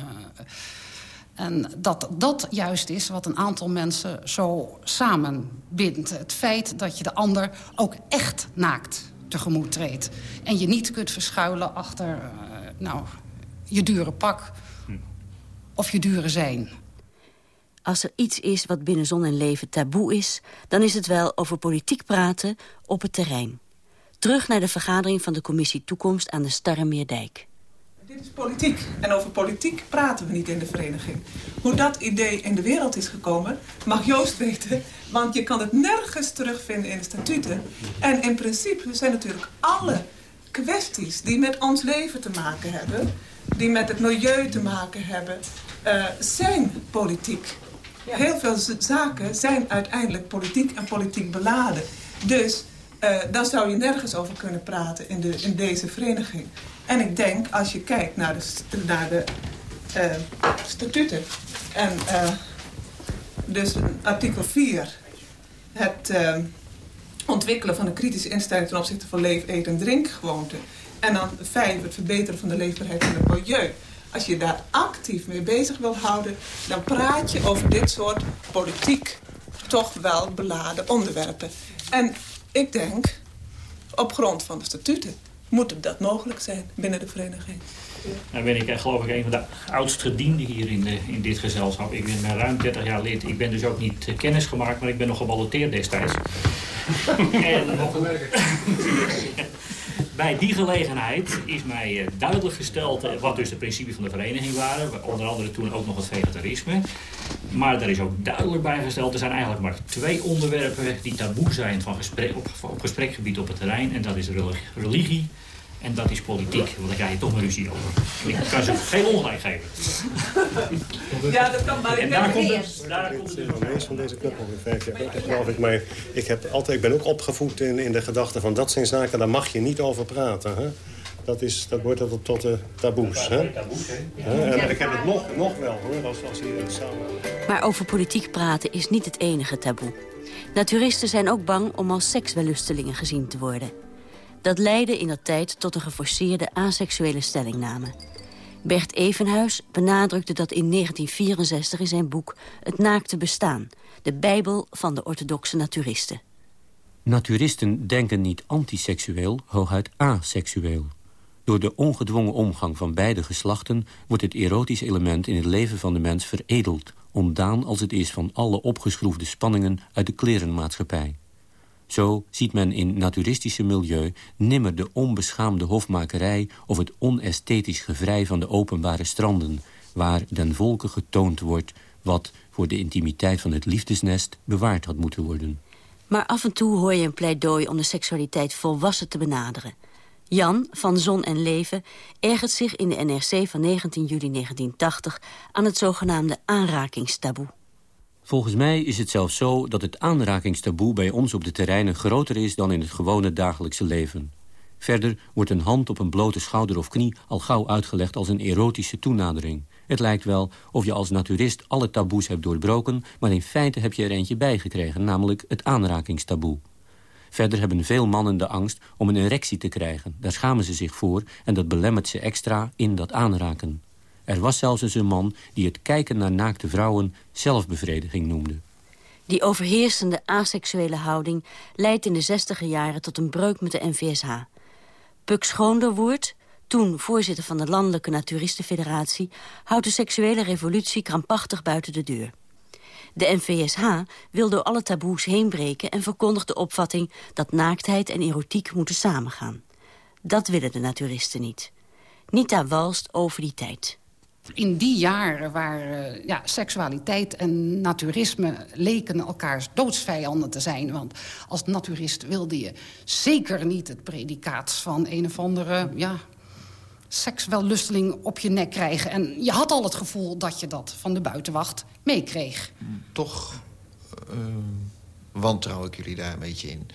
En dat dat juist is wat een aantal mensen zo samenbindt. Het feit dat je de ander ook echt naakt tegemoet treedt. En je niet kunt verschuilen achter uh, nou, je dure pak of je dure zijn. Als er iets is wat binnen Zon en Leven taboe is... dan is het wel over politiek praten op het terrein. Terug naar de vergadering van de commissie Toekomst aan de Starremeerdijk. Dit is politiek. En over politiek praten we niet in de vereniging. Hoe dat idee in de wereld is gekomen, mag Joost weten. Want je kan het nergens terugvinden in de statuten. En in principe zijn natuurlijk alle kwesties die met ons leven te maken hebben... die met het milieu te maken hebben, uh, zijn politiek. Ja. Heel veel zaken zijn uiteindelijk politiek en politiek beladen. Dus uh, daar zou je nergens over kunnen praten in, de, in deze vereniging. En ik denk, als je kijkt naar de, naar de uh, statuten... en uh, dus artikel 4, het uh, ontwikkelen van een kritische instelling... ten opzichte van leef, eet en drinkgewoonten... en dan 5, het verbeteren van de leefbaarheid van het milieu... Als je daar actief mee bezig wil houden... dan praat je over dit soort politiek toch wel beladen onderwerpen. En ik denk, op grond van de statuten moet dat mogelijk zijn binnen de vereniging. Nou ben ik eh, geloof ik een van de oudst gedienden hier in, de, in dit gezelschap. Ik ben ruim 30 jaar lid. Ik ben dus ook niet uh, kennis gemaakt, maar ik ben nog geballoteerd destijds. en, bij die gelegenheid is mij uh, duidelijk gesteld uh, wat dus de principes van de vereniging waren. Onder andere toen ook nog het vegetarisme. Maar daar is ook duidelijk bij gesteld, er zijn eigenlijk maar twee onderwerpen die taboe zijn van gesprek, op gesprekgebied op het terrein. En dat is religie en dat is politiek, want daar krijg je toch een ruzie over. Ik kan ze geen ongelijk geven. Ja, dat kan maar. En daar komt het, daar komt het meest van deze club ongeveer vijf jaar geloof ik. Maar ik, heb altijd, ik ben ook opgevoed in, in de gedachte van dat zijn zaken, daar mag je niet over praten. Hè? Dat, is, dat wordt tot, tot de taboes. Hè? En ik heb het nog, nog wel hoor, als, als hier samen. Maar over politiek praten is niet het enige taboe. Naturisten zijn ook bang om als sekswellustelingen gezien te worden. Dat leidde in dat tijd tot een geforceerde aseksuele stellingname. Bert Evenhuis benadrukte dat in 1964 in zijn boek Het naakte bestaan... de bijbel van de orthodoxe naturisten. Naturisten denken niet antiseksueel, hooguit aseksueel. Door de ongedwongen omgang van beide geslachten... wordt het erotisch element in het leven van de mens veredeld... ontdaan als het is van alle opgeschroefde spanningen uit de klerenmaatschappij. Zo ziet men in naturistische milieu nimmer de onbeschaamde hofmakerij... of het onesthetisch gevrij van de openbare stranden... waar den volke getoond wordt wat voor de intimiteit van het liefdesnest bewaard had moeten worden. Maar af en toe hoor je een pleidooi om de seksualiteit volwassen te benaderen. Jan van Zon en Leven ergert zich in de NRC van 19 juli 1980 aan het zogenaamde aanrakingstaboe. Volgens mij is het zelfs zo dat het aanrakingstaboe bij ons op de terreinen groter is dan in het gewone dagelijkse leven. Verder wordt een hand op een blote schouder of knie al gauw uitgelegd als een erotische toenadering. Het lijkt wel of je als naturist alle taboes hebt doorbroken... maar in feite heb je er eentje bijgekregen, namelijk het aanrakingstaboe. Verder hebben veel mannen de angst om een erectie te krijgen. Daar schamen ze zich voor en dat belemmert ze extra in dat aanraken. Er was zelfs eens een man die het kijken naar naakte vrouwen zelfbevrediging noemde. Die overheersende aseksuele houding leidt in de zestiger jaren tot een breuk met de NVSH. Puk Schoonderwoerd, toen voorzitter van de Landelijke Naturistenfederatie... houdt de seksuele revolutie krampachtig buiten de deur. De NVSH wil door alle taboes heen breken... en verkondigt de opvatting dat naaktheid en erotiek moeten samengaan. Dat willen de naturisten niet. Nita walst over die tijd. In die jaren waar uh, ja, seksualiteit en naturisme leken elkaars doodsvijanden te zijn. Want als naturist wilde je zeker niet het predicaat van een of andere... Ja, sekswellusteling op je nek krijgen. En je had al het gevoel dat je dat van de buitenwacht meekreeg. Toch uh, wantrouw ik jullie daar een beetje in.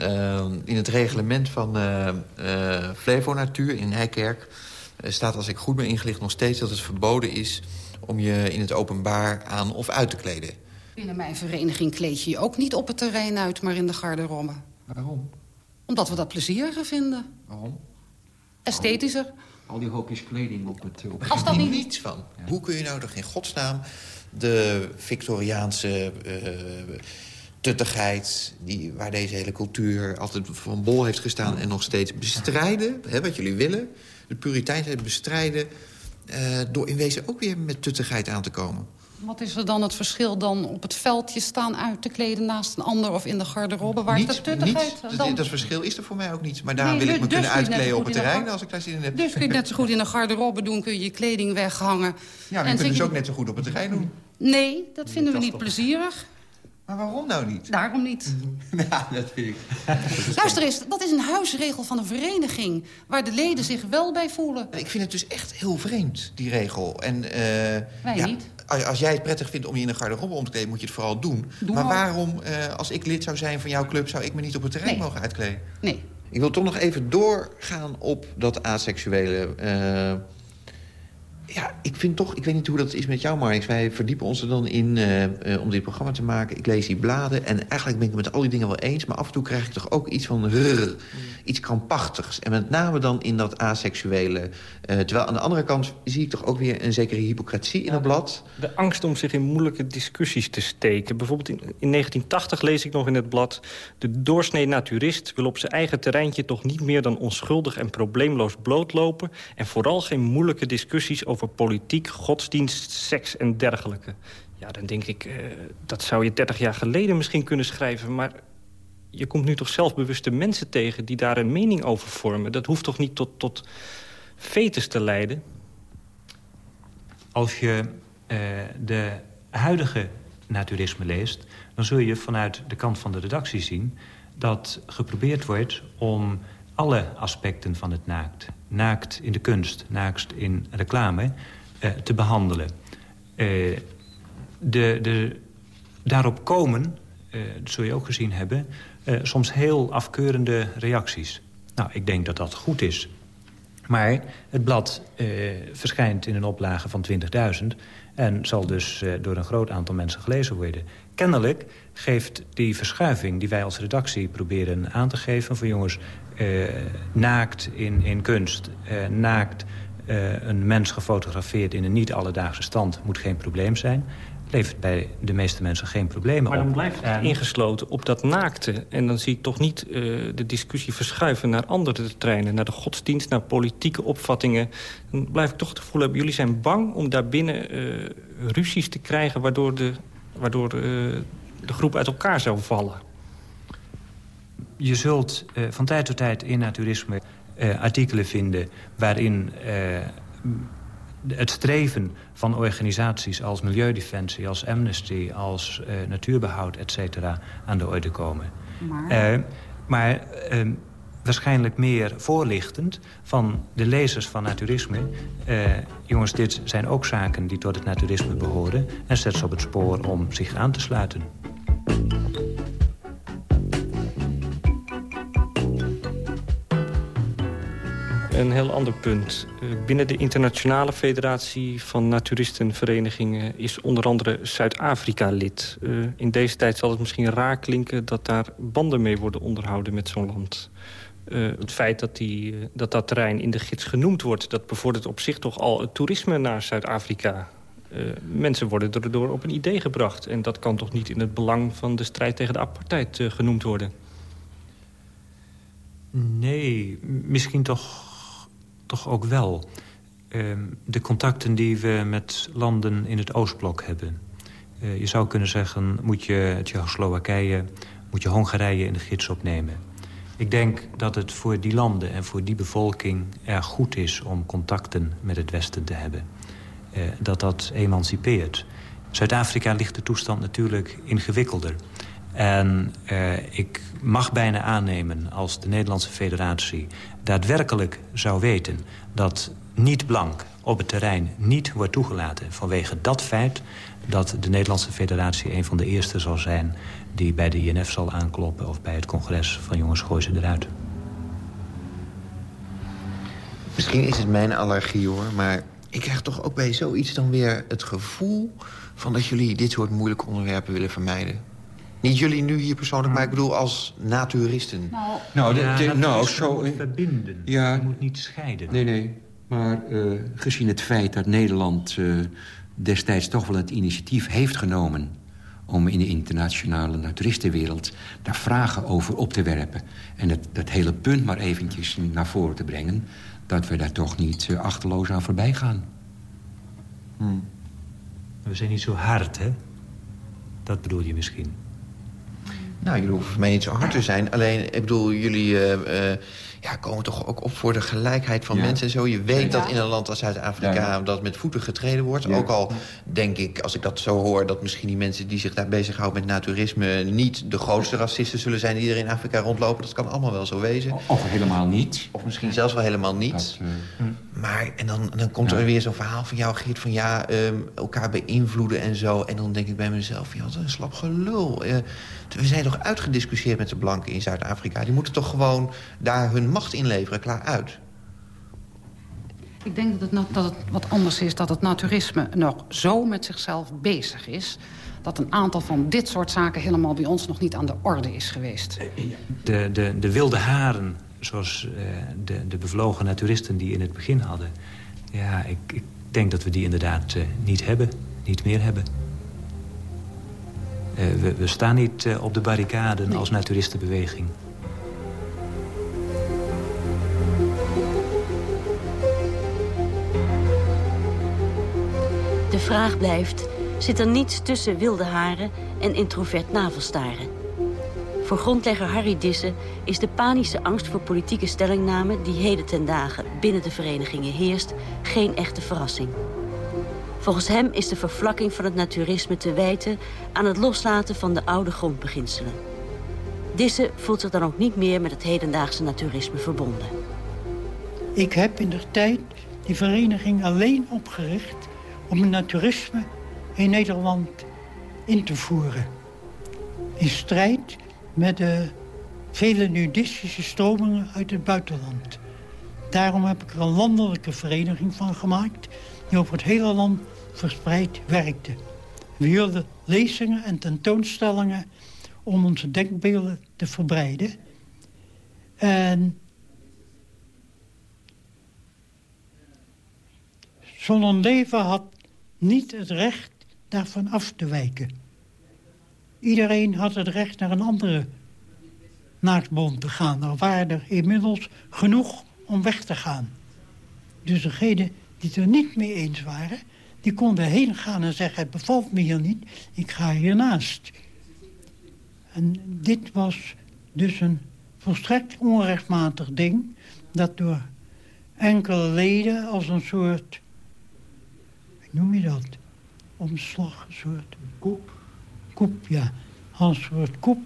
Uh, in het reglement van uh, Flevo Natuur in Nijkerk... staat, als ik goed ben ingelicht, nog steeds dat het verboden is... om je in het openbaar aan of uit te kleden. Binnen mijn vereniging kleed je je ook niet op het terrein uit... maar in de garderobe. Waarom? Omdat we dat plezieriger vinden. Waarom? esthetischer. Al die hoopjes kleding op het... Op Als dat niet... niets van. Ja. Hoe kun je nou toch in godsnaam de Victoriaanse uh, tuttigheid... Die, waar deze hele cultuur altijd van bol heeft gestaan... en nog steeds bestrijden, hè, wat jullie willen... de puriteinheid bestrijden... Uh, door in wezen ook weer met tuttigheid aan te komen. Wat is er dan het verschil dan op het veldje staan uit te kleden naast een ander of in de garderobe? Waar niet, is de tuttigheid? Niet. Dan... Dat verschil is er voor mij ook niet. Maar nee, wil ik me dus kunnen uitkleden op het terrein als ik daar zin in heb. Dus kun je net zo goed in de garderobe doen, kun je je kleding weghangen. Ja, we kunnen dus ook net zo goed op het terrein doen. Nee, dat vinden we niet toch... plezierig. Maar waarom nou niet? Daarom niet. ja, dat vind ik. Luister eens, dat is een huisregel van een vereniging... waar de leden zich wel bij voelen. Ik vind het dus echt heel vreemd, die regel. En, uh, Wij ja, niet. Als jij het prettig vindt om je in een garderobe om te kleden... moet je het vooral doen. Doe maar maar. waarom, uh, als ik lid zou zijn van jouw club... zou ik me niet op het terrein Nee. mogen uitkleden? Nee. Ik wil toch nog even doorgaan op dat asexuele. Uh, ja, ik vind toch... Ik weet niet hoe dat is met jou, Marnix. Wij verdiepen ons er dan in uh, uh, om dit programma te maken. Ik lees die bladen en eigenlijk ben ik het met al die dingen wel eens... maar af en toe krijg ik toch ook iets van... Rrr, iets krampachtigs. En met name dan in dat asexuele. Uh, terwijl aan de andere kant zie ik toch ook weer een zekere hypocrisie in het blad. De angst om zich in moeilijke discussies te steken. Bijvoorbeeld in, in 1980 lees ik nog in het blad... de doorsnee naturist wil op zijn eigen terreintje... toch niet meer dan onschuldig en probleemloos blootlopen... en vooral geen moeilijke discussies over politiek, godsdienst, seks en dergelijke. Ja, dan denk ik, uh, dat zou je 30 jaar geleden misschien kunnen schrijven... maar je komt nu toch zelfbewuste mensen tegen die daar een mening over vormen. Dat hoeft toch niet tot, tot fetus te leiden? Als je uh, de huidige naturisme leest... dan zul je vanuit de kant van de redactie zien... dat geprobeerd wordt om alle aspecten van het naakt... naakt in de kunst, naakt in reclame, uh, te behandelen. Uh, de, de, daarop komen, dat zul je ook gezien hebben... Uh, soms heel afkeurende reacties. Nou, ik denk dat dat goed is. Maar het blad uh, verschijnt in een oplage van 20.000... en zal dus uh, door een groot aantal mensen gelezen worden. Kennelijk geeft die verschuiving die wij als redactie proberen aan te geven... van jongens, naakt in, in kunst, naakt een mens gefotografeerd... in een niet-alledaagse stand moet geen probleem zijn levert bij de meeste mensen geen problemen maar op. dan blijft het en... ingesloten op dat naakte. En dan zie ik toch niet uh, de discussie verschuiven naar andere terreinen. Naar de godsdienst, naar politieke opvattingen. Dan blijf ik toch het gevoel hebben... jullie zijn bang om daarbinnen uh, ruzies te krijgen... waardoor de, waardoor uh, de groep uit elkaar zou vallen. Je zult van tijd tot tijd in natuurisme artikelen vinden... waarin het streven van organisaties als Milieudefensie, als Amnesty, als Natuurbehoud, et cetera, aan de orde komen. Maar, maar uh, waarschijnlijk meer voorlichtend van de lezers van naturisme. Jongens, dit zijn ook zaken die tot het naturisme behoren... en zet ze op het spoor om zich aan te sluiten. Een heel ander punt. Eh, binnen de Internationale Federatie van Naturistenverenigingen... is onder andere Zuid-Afrika lid. Uh, in deze tijd zal het misschien raar klinken... dat daar banden mee worden onderhouden met zo'n land. Uh, het feit dat, die, dat dat terrein in de gids genoemd wordt... dat bevordert op zich toch al het toerisme naar Zuid-Afrika. mensen worden erdoor op een idee gebracht. En dat kan toch niet in het belang van de strijd tegen de apartheid genoemd worden? Nee, misschien toch toch ook wel. Ehm, de contacten die we met landen in het Oostblok hebben. Uh, je zou kunnen zeggen, moet je Tsjechoslowakije... moet je Hongarije in de gids opnemen. Ik denk dat het voor die landen en voor die bevolking erg goed is... om contacten met het Westen te hebben. Uh, dat dat emancipeert. Zuid-Afrika ligt de toestand natuurlijk ingewikkelder. En uh, ik mag bijna aannemen als de Nederlandse federatie daadwerkelijk zou weten... dat niet blank op het terrein niet wordt toegelaten... vanwege dat feit dat de Nederlandse federatie een van de eerste zal zijn... die bij de INF zal aankloppen of bij het congres van jongens gooi ze eruit. Misschien is het mijn allergie hoor, maar ik krijg toch ook bij zoiets dan weer het gevoel... van dat jullie dit soort moeilijke onderwerpen willen vermijden. Niet jullie nu hier persoonlijk, maar ik bedoel als naturisten. Nou, nou, de, de, nou zo... verbinden. Ja, je moet niet scheiden. Nee, nee. Maar uh, gezien het feit dat Nederland uh, destijds toch wel het initiatief heeft genomen... om in de internationale naturistenwereld daar vragen over op te werpen... en dat, dat hele punt maar eventjes naar voren te brengen... dat we daar toch niet uh, achterloos aan voorbij gaan. Hmm. We zijn niet zo hard, hè? Dat bedoel je misschien. Nou, jullie hoeven voor mij niet zo hard te zijn. Alleen, ik bedoel, jullie uh, ja, komen toch ook op voor de gelijkheid van mensen en zo. Je weet dat in een land als Zuid-Afrika dat met voeten getreden wordt. Ook al denk ik, als ik dat zo hoor... dat misschien die mensen die zich daar bezighouden met naturisme... niet de grootste racisten zullen zijn die er in Afrika rondlopen. Dat kan allemaal wel zo wezen. Of helemaal niet. Of misschien zelfs wel helemaal niet. Uh, maar, en dan, dan komt er weer zo'n verhaal van jou, Geert... van ja, um, elkaar beïnvloeden en zo. En dan denk ik bij mezelf, ja, wat een slap gelul. We zijn toch uitgediscussieerd met de blanken in Zuid-Afrika. Die moeten toch gewoon daar hun macht inleveren, klaar uit. Ik denk dat het, dat het wat anders is dat het naturisme nog zo met zichzelf bezig is dat een aantal van dit soort zaken helemaal bij ons nog niet aan de orde is geweest. De, de, de wilde haren, zoals uh, de, de bevlogen naturisten die in het begin hadden... ja, ik, ik denk dat we die inderdaad uh, niet hebben, niet meer hebben. Uh, we, we, staan niet op de barricaden als naturistenbeweging. De vraag blijft, zit er niets tussen wilde haren en introvert navelstaren? Voor grondlegger Harry Dissen is de panische angst voor politieke stellingname... die heden ten dagen binnen de verenigingen heerst, geen echte verrassing. Volgens hem is de vervlakking van het naturisme te wijten... aan het loslaten van de oude grondbeginselen. Dissen voelt zich dan ook niet meer met het hedendaagse naturisme verbonden. Ik heb in de tijd die vereniging alleen opgericht om het naturisme in Nederland in te voeren. In strijd met de vele nudistische stromingen uit het buitenland. Daarom heb ik er een landelijke vereniging van gemaakt... die over het hele land verspreid werkte. We hielden lezingen en tentoonstellingen om onze denkbeelden te verbreiden. En zo'n leven had niet het recht daarvan af te wijken. Iedereen had het recht naar een andere naaktbond te gaan. Er waren er inmiddels genoeg om weg te gaan. Dus degenen die het er niet mee eens waren... die konden heen gaan en zeggen... het bevalt me hier niet, ik ga hiernaast. En dit was dus een volstrekt onrechtmatig ding... dat door enkele leden als een soort noem je dat? Omslag, een soort... Koep? Koep, ja. Als een soort koep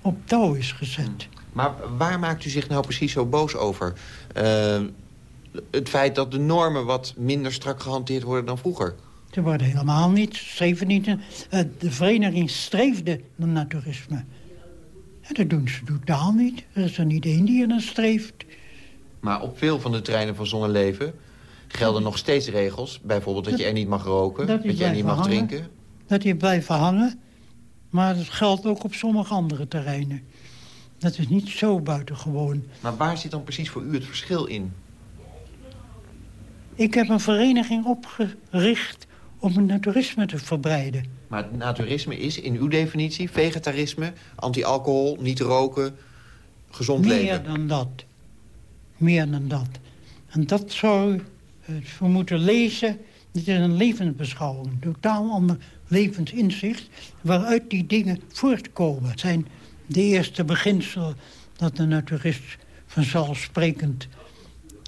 op touw is gezet. Maar waar maakt u zich nou precies zo boos over? Uh, het feit dat de normen wat minder strak gehanteerd worden dan vroeger? Ze worden helemaal niet, streven niet. Uh, de vereniging streefde naar naturisme. En dat doen ze totaal niet. Er is er niet één die er naar streeft. Maar op veel van de terreinen van Zonneleven gelden nog steeds regels. Bijvoorbeeld dat, je er niet mag roken, dat, dat je er niet mag hangen, drinken. Dat je blijft hangen. Maar dat geldt ook op sommige andere terreinen. Dat is niet zo buitengewoon. Maar waar zit dan precies voor u het verschil in? Ik heb een vereniging opgericht om het naturisme te verbreiden. Maar het naturisme is in uw definitie vegetarisme, anti-alcohol, niet roken, gezond Meer leven? Meer dan dat. Meer dan dat. En dat zou we moeten lezen. Dit is een levensbeschouwing, een totaal ander levensinzicht... waaruit die dingen voortkomen. Het zijn de eerste beginselen dat de naturist vanzelfsprekend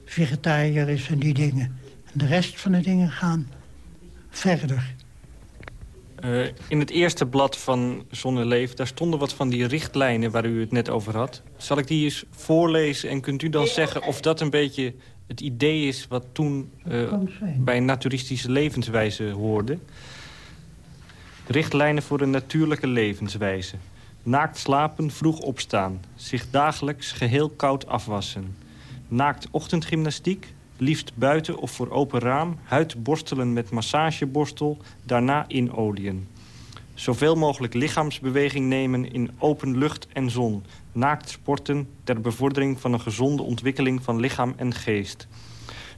vegetariër is en die dingen. En de rest van de dingen gaan verder. Uh, in het eerste blad van Zonneleven, daar stonden wat van die richtlijnen waar u het net over had. Zal ik die eens voorlezen en kunt u dan zeggen of dat een beetje het idee is wat toen uh, bij een naturistische levenswijze hoorde? Richtlijnen voor een natuurlijke levenswijze. Naakt slapen, vroeg opstaan. Zich dagelijks geheel koud afwassen. Naakt ochtendgymnastiek, liefst buiten of voor open raam... huid borstelen met massageborstel, daarna inolieën. Zoveel mogelijk lichaamsbeweging nemen in open lucht en zon. Naakt sporten ter bevordering van een gezonde ontwikkeling van lichaam en geest.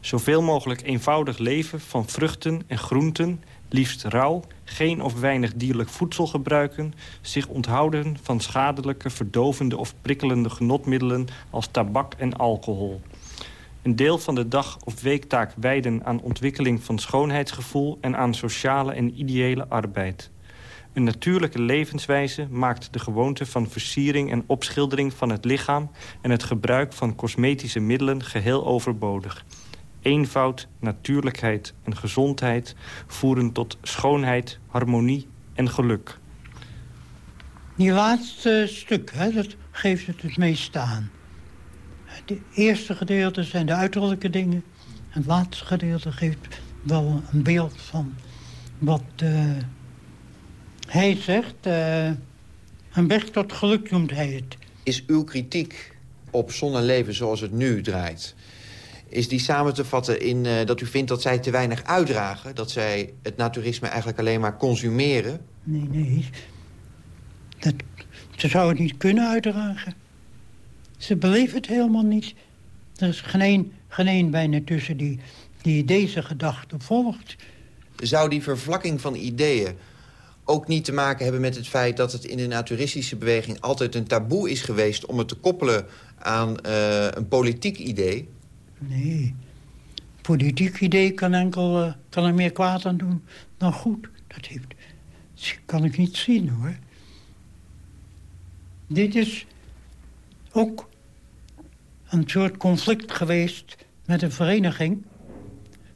Zoveel mogelijk eenvoudig leven van vruchten en groenten... liefst rauw, geen of weinig dierlijk voedsel gebruiken... zich onthouden van schadelijke, verdovende of prikkelende genotmiddelen... als tabak en alcohol een deel van de dag- of weektaak wijden aan ontwikkeling van schoonheidsgevoel... en aan sociale en ideële arbeid. Een natuurlijke levenswijze maakt de gewoonte van versiering en opschildering van het lichaam... en het gebruik van cosmetische middelen geheel overbodig. Eenvoud, natuurlijkheid en gezondheid voeren tot schoonheid, harmonie en geluk. Die laatste stuk, hè, dat geeft het het meest aan. Het eerste gedeelte zijn de uiterlijke dingen. En het laatste gedeelte geeft wel een beeld van wat uh, hij zegt. Uh, een weg tot geluk noemt hij het. Is uw kritiek op zonneleven zoals het nu draait... is die samen te vatten in uh, dat u vindt dat zij te weinig uitdragen? Dat zij het naturisme eigenlijk alleen maar consumeren? Nee, nee. Dat, ze zou het niet kunnen uitdragen. Ze beleven het helemaal niet. Er is geen een, geen een bijna tussen die, die deze gedachte volgt. Zou die vervlakking van ideeën ook niet te maken hebben met het feit... dat het in de naturistische beweging altijd een taboe is geweest... om het te koppelen aan uh, een politiek idee? Nee. Politiek idee kan, enkel, uh, kan er meer kwaad aan doen dan goed. Dat, heeft, dat kan ik niet zien, hoor. Dit is ook een soort conflict geweest met een vereniging...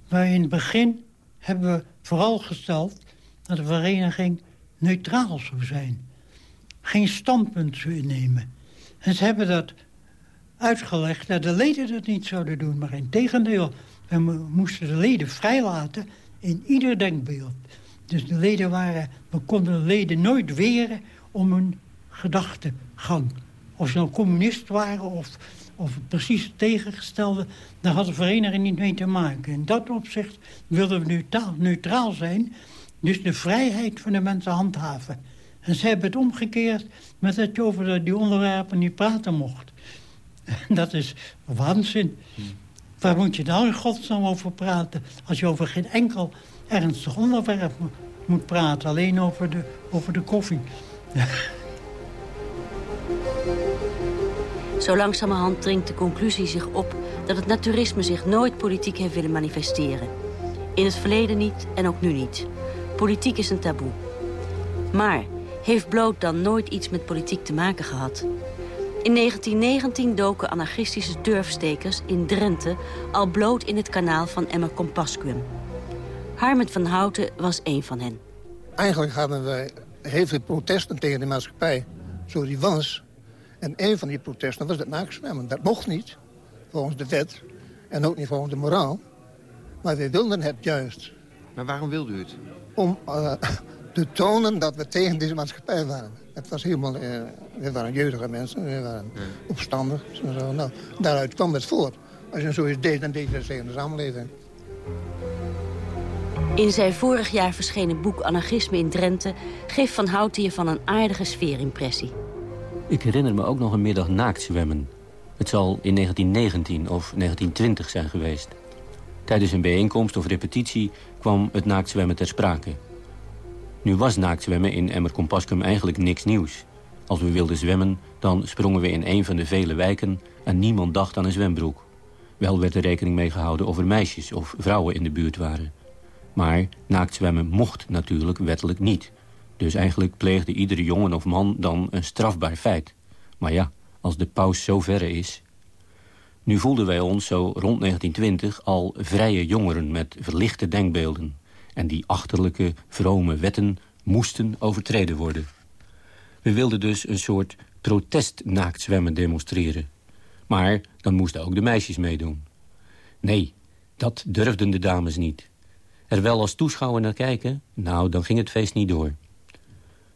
waar in het begin hebben we vooral gesteld... dat de vereniging neutraal zou zijn. Geen standpunt zou innemen. En ze hebben dat uitgelegd dat de leden dat niet zouden doen. Maar in tegendeel, we moesten de leden vrijlaten in ieder denkbeeld. Dus de leden waren, we konden de leden nooit weren om hun gedachtegang. Of ze nou communist waren of, of precies het tegengestelde... daar had de vereniging niet mee te maken. In dat opzicht wilden we neutraal, zijn... dus de vrijheid van de mensen handhaven. En ze hebben het omgekeerd met dat je over die onderwerpen niet praten mocht. dat is waanzin. Waar moet je nou in godsnaam over praten... als je over geen enkel ernstig onderwerp moet praten. Alleen over de, over de koffie. Zo langzamerhand dringt de conclusie zich op dat het naturisme zich nooit politiek heeft willen manifesteren. In het verleden niet en ook nu niet. Politiek is een taboe. Maar heeft Bloot dan nooit iets met politiek te maken gehad? In 1919 doken anarchistische durfstekers in Drenthe al bloot in het kanaal van Emmer Compascuum. Harmet van Houten was een van hen. Eigenlijk hadden wij heel veel protesten tegen de maatschappij, zoals die was. En een van die protesten was het naakzwemmen. Dat mocht niet, volgens de wet. En ook niet volgens de moraal. Maar we wilden het juist. Maar waarom wilde u het? Om uh, te tonen dat we tegen deze maatschappij waren. Het was helemaal... Uh, we waren jeugdige mensen, we waren ja. opstandig. Zo. Nou, daaruit kwam het voort. Als je zoiets deed, dan deed je dat tegen de samenleving. In zijn vorig jaar verschenen boek Anarchisme in Drenthe... geeft Van Houten je van een aardige sfeerimpressie. Ik herinner me ook nog een middag naakt zwemmen. Het zal in 1919 of 1920 zijn geweest. Tijdens een bijeenkomst of repetitie kwam het naaktzwemmen ter sprake. Nu was naaktzwemmen in Emmer eigenlijk niks nieuws. Als we wilden zwemmen, dan sprongen we in een van de vele wijken... en niemand dacht aan een zwembroek. Wel werd er rekening mee gehouden of er meisjes of vrouwen in de buurt waren. Maar naaktzwemmen mocht natuurlijk wettelijk niet. Dus eigenlijk pleegde iedere jongen of man dan een strafbaar feit. Maar ja, als de paus zo verre is... Nu voelden wij ons zo rond 1920 al vrije jongeren met verlichte denkbeelden. En die achterlijke, vrome wetten moesten overtreden worden. We wilden dus een soort protestnaaktzwemmen demonstreren. Maar dan moesten ook de meisjes meedoen. Nee, dat durfden de dames niet. Er wel als toeschouwer naar kijken? Nou, dan ging het feest niet door.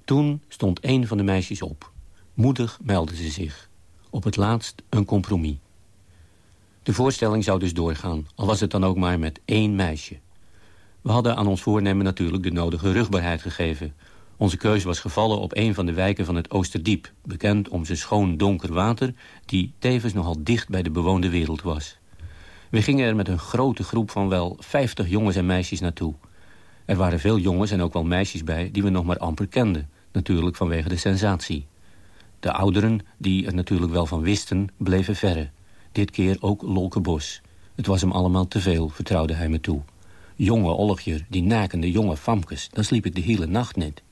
Toen stond een van de meisjes op. Moedig meldde ze zich. Op het laatst een compromis. De voorstelling zou dus doorgaan, al was het dan ook maar met één meisje. We hadden aan ons voornemen natuurlijk de nodige rugbaarheid gegeven. Onze keuze was gevallen op een van de wijken van het Oosterdiep... bekend om zijn schoon donker water... die tevens nogal dicht bij de bewoonde wereld was. We gingen er met een grote groep van wel 50 jongens en meisjes naartoe. Er waren veel jongens en ook wel meisjes bij die we nog maar amper kenden. Natuurlijk vanwege de sensatie. De ouderen, die er natuurlijk wel van wisten, bleven verre. Dit keer ook Lolke Bos. Het was hem allemaal te veel, vertrouwde hij me toe. Jonge Olgjer, die nakende jonge famkes, dan sliep ik de hele nacht niet.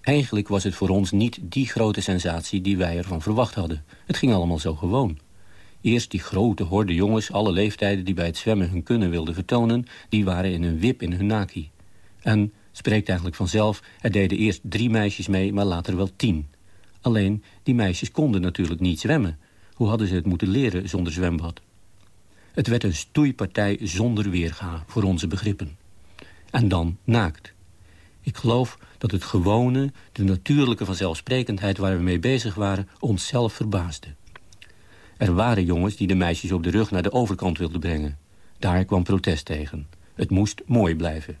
Eigenlijk was het voor ons niet die grote sensatie die wij ervan verwacht hadden. Het ging allemaal zo gewoon. Eerst die grote horde jongens, alle leeftijden die bij het zwemmen hun kunnen wilden vertonen... die waren in een wip in hun naki. En, spreekt eigenlijk vanzelf, er deden eerst drie meisjes mee, maar later wel tien. Alleen, die meisjes konden natuurlijk niet zwemmen. Hoe hadden ze het moeten leren zonder zwembad? Het werd een stoeipartij zonder weerga voor onze begrippen. En dan naakt. Ik geloof dat het gewone, de natuurlijke vanzelfsprekendheid waar we mee bezig waren, onszelf verbaasde. Er waren jongens die de meisjes op de rug naar de overkant wilden brengen. Daar kwam protest tegen. Het moest mooi blijven.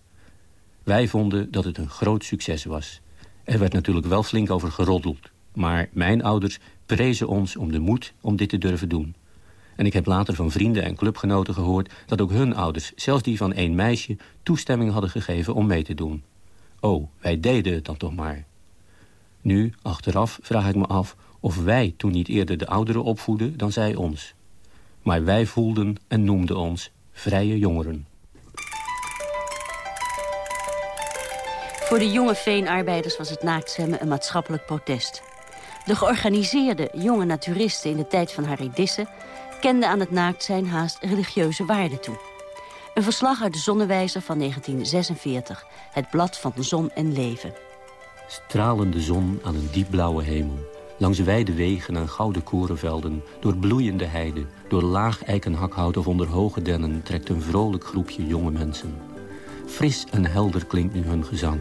Wij vonden dat het een groot succes was. Er werd natuurlijk wel flink over geroddeld. Maar mijn ouders prezen ons om de moed om dit te durven doen. En ik heb later van vrienden en clubgenoten gehoord... dat ook hun ouders, zelfs die van één meisje... toestemming hadden gegeven om mee te doen. Oh, wij deden het dan toch maar. Nu, achteraf, vraag ik me af of wij toen niet eerder de ouderen opvoeden dan zij ons. Maar wij voelden en noemden ons vrije jongeren. Voor de jonge veenarbeiders was het naaktzwemmen een maatschappelijk protest. De georganiseerde jonge naturisten in de tijd van Harry Dissen... kenden aan het naakt zijn haast religieuze waarden toe. Een verslag uit de Zonnewijzer van 1946. Het blad van zon en leven. Stralende zon aan een diepblauwe hemel. Langs wijde wegen en gouden korenvelden, door bloeiende heide... door laag eikenhakhout of onder hoge dennen... trekt een vrolijk groepje jonge mensen. Fris en helder klinkt nu hun gezang.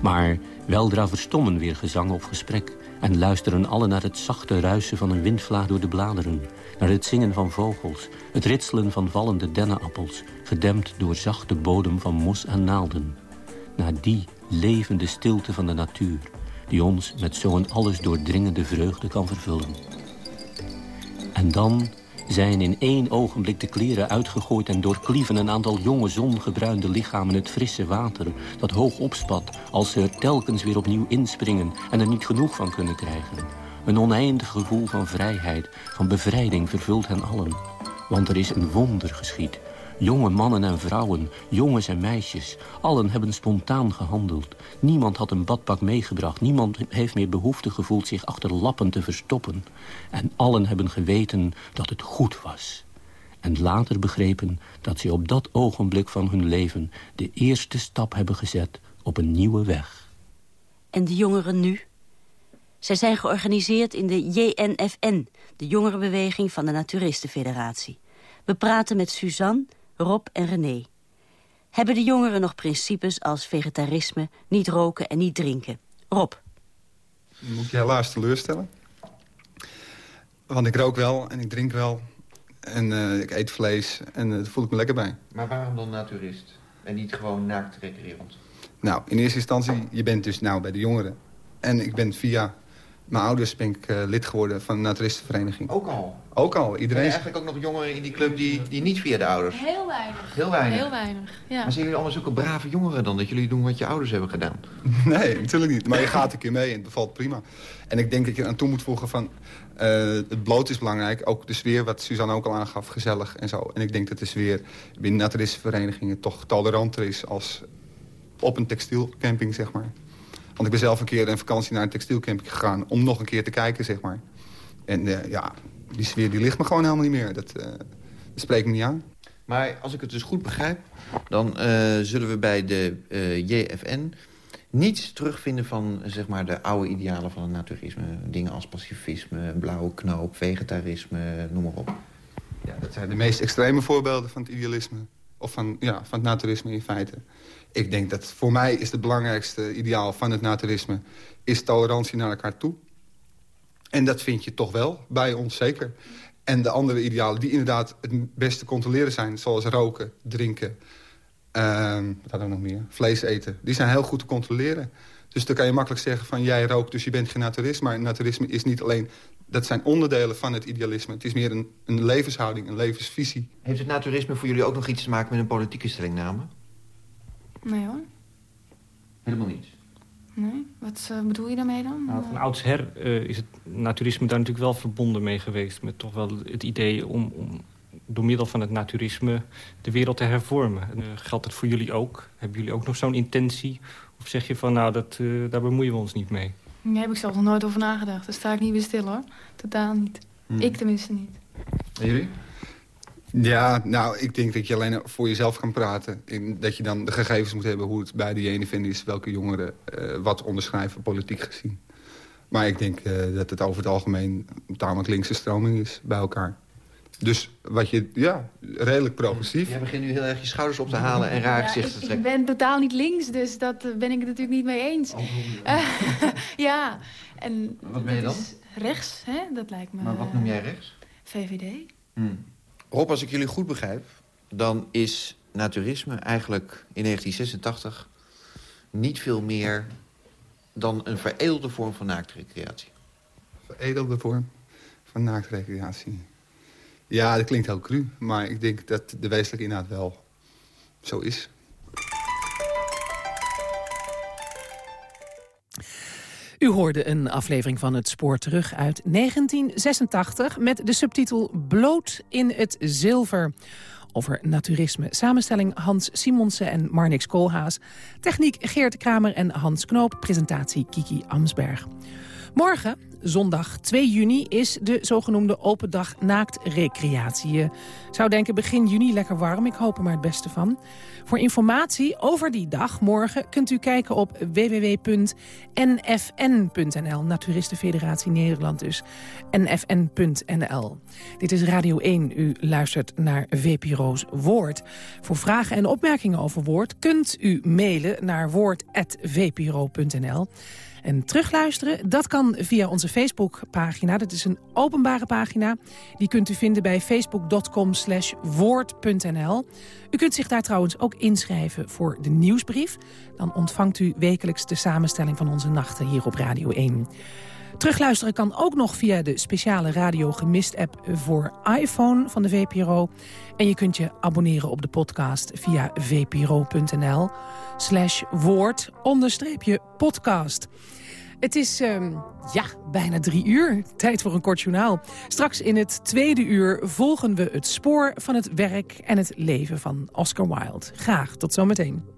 Maar weldra verstommen weer gezang of gesprek... en luisteren alle naar het zachte ruisen van een windvlaag door de bladeren... naar het zingen van vogels, het ritselen van vallende dennenappels... gedempt door zachte bodem van mos en naalden. Naar die levende stilte van de natuur die ons met zo'n alles doordringende vreugde kan vervullen. En dan zijn in één ogenblik de kleren uitgegooid en doorklieven een aantal jonge zongebruinde lichamen het frisse water dat hoog opspat als ze er telkens weer opnieuw inspringen en er niet genoeg van kunnen krijgen. Een oneindig gevoel van vrijheid, van bevrijding vervult hen allen. Want er is een wonder geschied Jonge mannen en vrouwen, jongens en meisjes. Allen hebben spontaan gehandeld. Niemand had een badpak meegebracht. Niemand heeft meer behoefte gevoeld zich achter lappen te verstoppen. En allen hebben geweten dat het goed was. En later begrepen dat ze op dat ogenblik van hun leven... de eerste stap hebben gezet op een nieuwe weg. En de jongeren nu? Zij zijn georganiseerd in de JNFN, de jongerenbeweging van de Naturistenfederatie. We praten met Suzanne, Rob en René. Hebben de jongeren nog principes als vegetarisme, niet roken en niet drinken? Rob. moet ik je helaas teleurstellen. Want ik rook wel en ik drink wel. En uh, ik eet vlees en uh, daar voel ik me lekker bij. Maar waarom dan naturist? En niet gewoon naakt recreërend? Nou, in eerste instantie, je bent dus nou bij de jongeren. En ik ben via mijn ouders ben ik uh, lid geworden van de naturistenvereniging. Ook al? Ook al. Iedereen... Zijn er eigenlijk ook nog jongeren in die club die, die niet via de ouders? Heel weinig. Heel weinig? Heel weinig, ja. Maar zijn jullie allemaal zulke brave jongeren dan? Dat jullie doen wat je ouders hebben gedaan? Nee, natuurlijk niet. Maar je gaat een keer mee en het bevalt prima. En ik denk dat je aan toe moet voegen van... Uh, het bloot is belangrijk. Ook de sfeer, wat Suzanne ook al aangaf, gezellig en zo. En ik denk dat de sfeer binnen naturistenverenigingen toch toleranter is... als op een textielcamping, zeg maar. Want ik ben zelf een keer een vakantie naar een textielcamping gegaan... om nog een keer te kijken, zeg maar. En uh, ja, die sfeer die ligt me gewoon helemaal niet meer. Dat, uh, dat spreekt me niet aan. Maar als ik het dus goed begrijp... dan uh, zullen we bij de JFN niets terugvinden van zeg maar, de oude idealen van het naturisme. Dingen als pacifisme, blauwe knoop, vegetarisme, noem maar op. Ja, dat zijn de meest extreme voorbeelden van het idealisme. Of van, ja, van het naturisme in feite. Ik denk dat voor mij is het belangrijkste ideaal van het naturisme... is tolerantie naar elkaar toe. En dat vind je toch wel, bij ons zeker. En de andere idealen die inderdaad het beste controleren zijn... zoals roken, drinken, uh, wat hadden we nog meer? Vlees eten. Die zijn heel goed te controleren. Dus dan kan je makkelijk zeggen van jij rookt, dus je bent geen naturist. Maar naturisme is niet alleen... Dat zijn onderdelen van het idealisme. Het is meer een, een levenshouding, een levensvisie. Heeft het naturisme voor jullie ook nog iets te maken met een politieke stellingname? Nee hoor. Helemaal niets? Nee? Wat uh, bedoel je daarmee dan? Nou, van oudsher uh, is het naturisme daar natuurlijk wel verbonden mee geweest. Met toch wel het idee om, om door middel van het naturisme de wereld te hervormen. Uh, geldt dat voor jullie ook? Hebben jullie ook nog zo'n intentie? Of zeg je van, nou, dat, daar bemoeien we ons niet mee? Daar heb ik zelf nog nooit over nagedacht. Daar sta ik niet bij stil, hoor. Totaal niet. Hmm. Ik tenminste niet. En jullie? Ja, nou, ik denk dat je alleen voor jezelf kan praten. In dat je dan de gegevens moet hebben hoe het bij de JNVN is... welke jongeren uh, wat onderschrijven, politiek gezien. Maar ik denk uh, dat het over het algemeen een tamelijk linkse stroming is bij elkaar. Dus wat je, ja, redelijk progressief. Je begint nu heel erg je schouders op te halen en raar ja, gezichten te trekken. Ik ben totaal niet links, dus dat ben ik het natuurlijk niet mee eens. Oh, uh, ja, en... Wat ben je dan? Rechts, hè? Dat lijkt me... Maar wat noem jij rechts? VVD. Hmm. Rob, als ik jullie goed begrijp... dan is naturisme eigenlijk in 1986 niet veel meer dan een veredelde vorm van naaktrecreatie. Veredelde vorm van naaktrecreatie. Ja, dat klinkt heel cru, maar ik denk dat de wezenlijke inhoud wel zo is. U hoorde een aflevering van Het Spoor terug uit 1986... met de subtitel Bloot in het zilver over naturisme. Samenstelling Hans Simonsen en Marnix Koolhaas. Techniek Geert Kramer en Hans Knoop. Presentatie Kiki Amsberg. Morgen, zondag 2 juni, is de zogenoemde open dag naaktrecreatie. Je zou denken begin juni lekker warm, ik hoop er maar het beste van. Voor informatie over die dag morgen kunt u kijken op www.nfn.nl. Naturistenfederatie Nederland dus. nfn.nl. Dit is Radio 1. U luistert naar VPRO's Woord. Voor vragen en opmerkingen over Woord kunt u mailen naar woord.vpro.nl. En terugluisteren, dat kan via onze Facebookpagina. Dat is een openbare pagina. Die kunt u vinden bij facebook.com slash woord.nl. U kunt zich daar trouwens ook inschrijven voor de nieuwsbrief. Dan ontvangt u wekelijks de samenstelling van onze nachten hier op Radio 1. Terugluisteren kan ook nog via de speciale Radio Gemist app voor iPhone van de VPRO. En je kunt je abonneren op de podcast via vpro.nl slash woord onderstreepje podcast. Het is, um, ja, bijna drie uur. Tijd voor een kort journaal. Straks in het tweede uur volgen we het spoor van het werk en het leven van Oscar Wilde. Graag, tot zometeen.